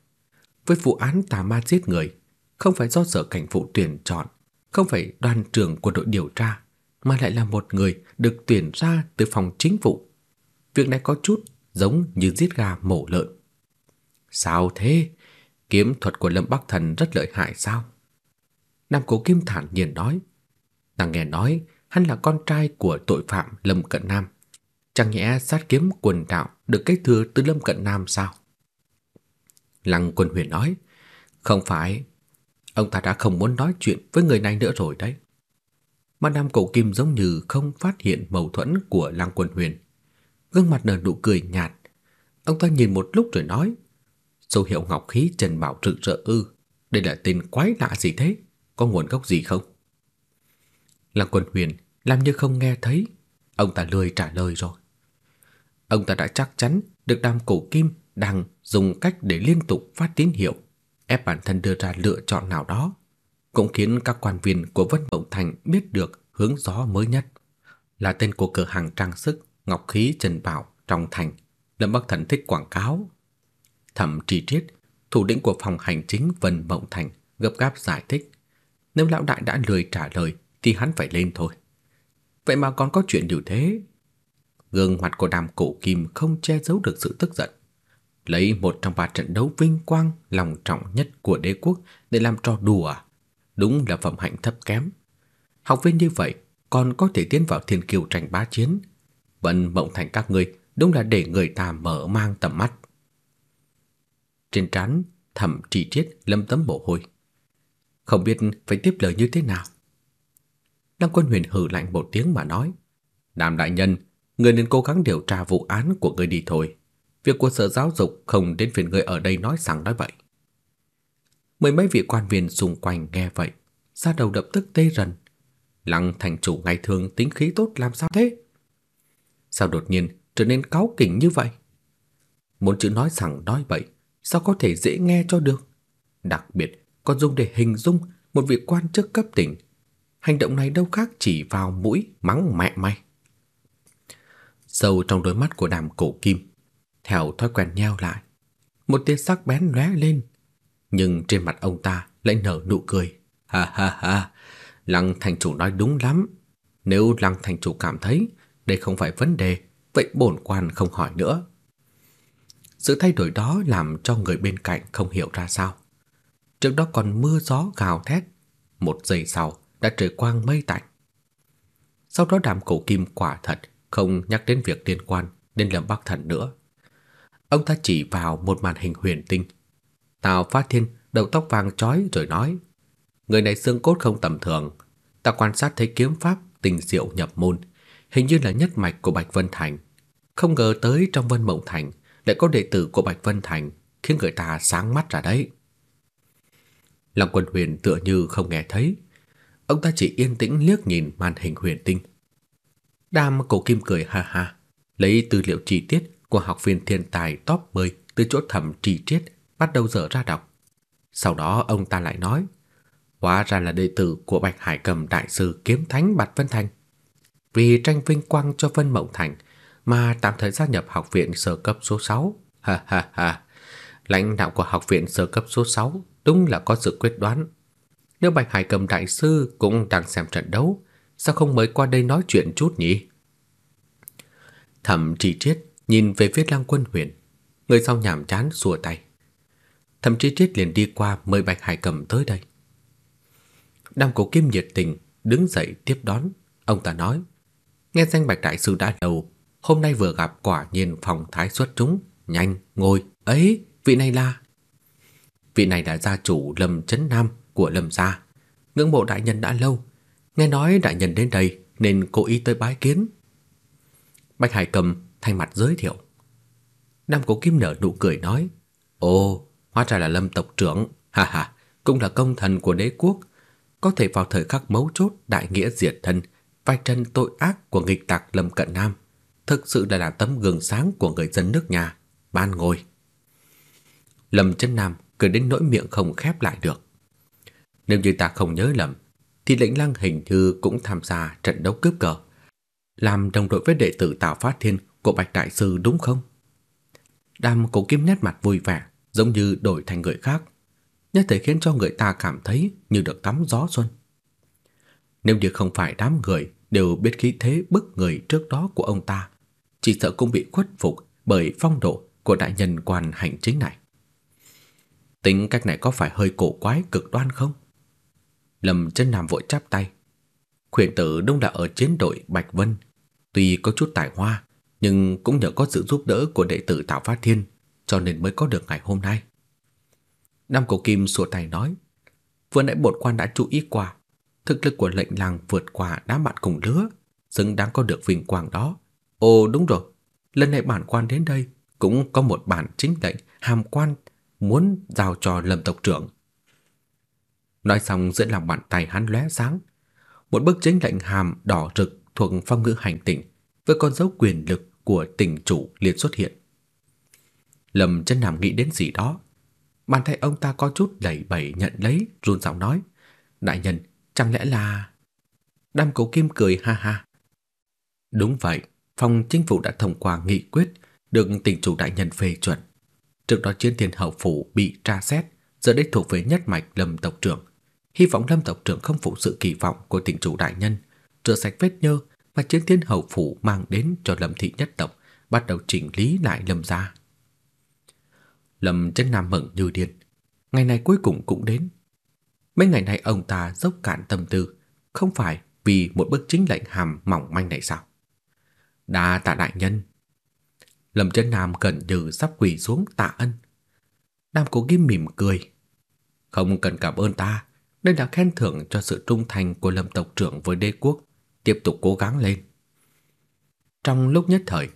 S2: với vụ án tà ma giết người, không phải do sở cảnh vụ tuyển chọn, không phải đoàn trưởng của đội điều tra, mà lại là một người được tuyển ra từ phòng chính vụ. Việc này có chút giống như giết gà mổ lợn. Sao thế? Kiếm thuật của Lâm Bắc Thần rất lợi hại sao? Nam Cố Kim thản nhiên nói. Ta nghe nói hắn là con trai của tội phạm Lâm Cận Nam. Chẳng nhẽ sát kiếm quần đạo được kế thừa từ Lâm Cận Nam sao? Lăng Quân Huyền nói, không phải, ông ta đã không muốn nói chuyện với người này nữa rồi đấy. Mà Nam Cổ Kim giống như không phát hiện mâu thuẫn của Lăng Quân Huyền. Gương mặt nở nụ cười nhạt. Ông ta nhìn một lúc rồi nói, "Dấu hiệu ngọc khí Trần Bảo rực rỡ ư, đây là tên quái lạ gì thế? Có nguồn gốc gì không? Lăng Quân Huyền làm như không nghe thấy, ông ta lười trả lời rồi. Ông ta đã chắc chắn được nam Cổ Kim đang dùng cách để liên tục phát tín hiệu, ép bản thân đưa ra lựa chọn nào đó, cũng khiến các quan viên của Vân Mộng Thành biết được hướng gió mới nhất, là tên của cửa hàng trang sức Ngọc khí Trần Bảo trong thành, Lâm Bắc Thần thích quảng cáo. Thẩm Trì Triết, thủ lĩnh của phòng hành chính Vân Mộng Thành, gấp gáp giải thích, nếu lão đại đã lười trả lời thì hắn phải lên thôi. Vậy mà còn có chuyện như thế. Gương mặt của Đàm Cổ Kim không che giấu được sự tức giận lấy một trong ba trận đấu vinh quang lòng trọng nhất của đế quốc để làm trò đùa, đúng là phẩm hạnh thấp kém. Học viên như vậy còn có thể tiến vào thiên kiều tranh bá chiến, vẫn mộng thành các ngươi đúng là để người ta mở mang tầm mắt. Trên trán thẩm trì triết lâm tấm mồ hôi. Không biết phải tiếp lời như thế nào. Đăng quân huyền hừ lạnh một tiếng mà nói. nam đại nhân, người nên cố gắng điều tra vụ án của người đi thôi. Việc của sở giáo dục không đến phiền người ở đây nói rằng nói vậy. Mười mấy vị quan viên xung quanh nghe vậy, da đầu đập tức tê rần. Lăng thành chủ ngày thường tính khí tốt làm sao thế? Sao đột nhiên trở nên cáu kỉnh như vậy? Muốn chữ nói rằng nói bậy, sao có thể dễ nghe cho được? Đặc biệt còn dùng để hình dung một vị quan chức cấp tỉnh. Hành động này đâu khác chỉ vào mũi mắng mẹ mày. Sâu trong đôi mắt của đàm cổ kim, theo thói quen nheo lại. Một tia sắc bén lóe lên, nhưng trên mặt ông ta lại nở nụ cười. Ha ha ha, Lăng thành chủ nói đúng lắm. Nếu Lăng thành chủ cảm thấy đây không phải vấn đề, vậy bổn quan không hỏi nữa. Sự thay đổi đó làm cho người bên cạnh không hiểu ra sao. Trước đó còn mưa gió gào thét, một giây sau đã trời quang mây tạnh. Sau đó đàm cổ kim quả thật không nhắc đến việc liên quan đến Lâm Bắc Thần nữa. Ông ta chỉ vào một màn hình huyền tinh. Tào Phát Thiên đầu tóc vàng chói rồi nói: "Người này xương cốt không tầm thường, ta quan sát thấy kiếm pháp tình diệu nhập môn, hình như là nhất mạch của Bạch Vân Thành. Không ngờ tới trong Vân Mộng Thành lại có đệ tử của Bạch Vân Thành, khiến người ta sáng mắt ra đấy." Long Quân Huyền tựa như không nghe thấy, ông ta chỉ yên tĩnh liếc nhìn màn hình huyền tinh. Đàm Cổ Kim cười ha ha, lấy tư liệu chi tiết của học viên thiên tài top 10 từ chỗ thẩm trì triết bắt đầu dở ra đọc. Sau đó ông ta lại nói, hóa ra là đệ tử của Bạch Hải Cầm đại sư kiếm thánh Bạch Vân Thành. Vì tranh vinh quang cho Vân Mộng Thành mà tạm thời gia nhập học viện sơ cấp số 6. Ha ha ha. Lãnh đạo của học viện sơ cấp số 6 đúng là có sự quyết đoán. Nếu Bạch Hải Cầm đại sư cũng đang xem trận đấu, sao không mới qua đây nói chuyện chút nhỉ? Thẩm Trì Triết nhìn về phía Lăng Quân Huyền, người sau nhảm chán xua tay thậm chí Triết liền đi qua mời Bạch Hải Cầm tới đây. Đam Cổ Kim nhiệt tình đứng dậy tiếp đón, ông ta nói: "Nghe danh Bạch đại sư đã đầu hôm nay vừa gặp quả nhiên phòng thái xuất chúng, nhanh ngồi, ấy, vị này là Vị này là gia chủ Lâm Chấn Nam của Lâm gia. Ngưỡng mộ đại nhân đã lâu, nghe nói đại nhân đến đây nên cố ý tới bái kiến. Bạch Hải Cầm thay mặt giới thiệu. Nam Cố Kim nở nụ cười nói: "Ồ, hóa ra là Lâm tộc trưởng, ha ha, cũng là công thần của đế quốc, có thể vào thời khắc mấu chốt đại nghĩa diệt thân, vạch trần tội ác của nghịch tặc Lâm Cận Nam, thực sự là là tấm gương sáng của người dân nước nhà, ban ngồi." Lâm Chân Nam cười đến nỗi miệng không khép lại được. Nếu như ta không nhớ lầm, thì lệnh lăng hình như cũng tham gia trận đấu cướp cờ, làm đồng đội với đệ tử Tào Phát Thiên của Bạch Đại Sư đúng không? Đàm cổ kim nét mặt vui vẻ, giống như đổi thành người khác, nhất thể khiến cho người ta cảm thấy như được tắm gió xuân. Nếu như không phải đám người đều biết khí thế bức người trước đó của ông ta, chỉ sợ cũng bị khuất phục bởi phong độ của đại nhân quan hành chính này. Tính cách này có phải hơi cổ quái cực đoan không? Lâm chân Nam vội chắp tay. Khuyển tử đông đã ở chiến đội Bạch Vân, tuy có chút tài hoa, nhưng cũng nhờ có sự giúp đỡ của đệ tử Tạo Phát Thiên, cho nên mới có được ngày hôm nay. Nam Cổ Kim sủa tay nói, vừa nãy bột quan đã chú ý qua, thực lực của lệnh làng vượt qua đám bạn cùng lứa, xứng đáng có được vinh quang đó. Ồ đúng rồi, lần này bản quan đến đây cũng có một bản chính lệnh hàm quan muốn giao cho Lâm tộc trưởng. Nói xong giữa lòng bàn tay hắn lóe sáng, một bức chính lệnh hàm đỏ rực thuộc phong ngữ hành tỉnh với con dấu quyền lực của tỉnh chủ liền xuất hiện. Lâm Chân Nam nghĩ đến gì đó, bàn tay ông ta có chút lẩy bẩy nhận lấy, run giọng nói: "Đại nhân, chẳng lẽ là?" Đam Cổ Kim cười ha ha. Đúng vậy, phòng chính phủ đã thông qua nghị quyết được tỉnh chủ đại nhân phê chuẩn. Trước đó chiến thiên hậu phủ bị tra xét, giờ đây thuộc về nhất mạch Lâm tộc trưởng. Hy vọng Lâm tộc trưởng không phụ sự kỳ vọng của tỉnh chủ đại nhân, rửa sạch vết nhơ mà chiến thiên hậu phủ mang đến cho Lâm thị nhất tộc, bắt đầu chỉnh lý lại Lâm gia. Lâm Chân Nam mừng như điên, ngày này cuối cùng cũng đến. Mấy ngày nay ông ta dốc cạn tâm tư, không phải vì một bức chính lệnh hàm mỏng manh này sao? Đa tạ đại nhân, Lâm Chân Nam gần như sắp quỳ xuống tạ ân. Nam Cố Kim mỉm cười. Không cần cảm ơn ta, đây là khen thưởng cho sự trung thành của Lâm tộc trưởng với đế quốc, tiếp tục cố gắng lên. Trong lúc nhất thời,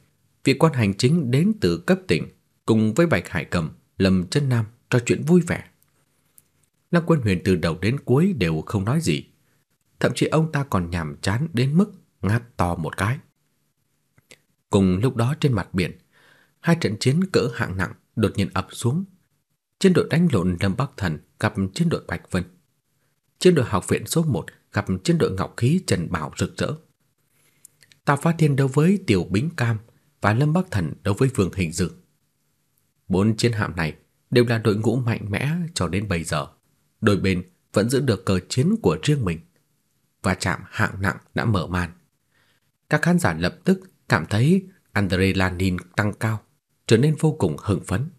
S2: vị quan hành chính đến từ cấp tỉnh cùng với Bạch Hải Cầm, Lâm Chân Nam trò chuyện vui vẻ. Lăng Quân Huyền từ đầu đến cuối đều không nói gì, thậm chí ông ta còn nhàm chán đến mức ngáp to một cái. Cùng lúc đó trên mặt biển, hai trận chiến cỡ hạng nặng đột nhiên ập xuống. Chiến đội đánh lộn Lâm Bắc Thần gặp chiến đội Bạch Vân. Chiến đội học viện số 1 gặp chiến đội Ngọc Khí Trần Bảo rực rỡ. Tào Phát Thiên đấu với Tiểu Bính Cam và Lâm Bắc Thần đấu với Vương Hình dực Bốn chiến hạm này đều là đội ngũ mạnh mẽ cho đến bây giờ. Đôi bên vẫn giữ được cờ chiến của riêng mình. Và chạm hạng nặng đã mở màn. Các khán giả lập tức cảm thấy Andre Lanin tăng cao, trở nên vô cùng hưng phấn.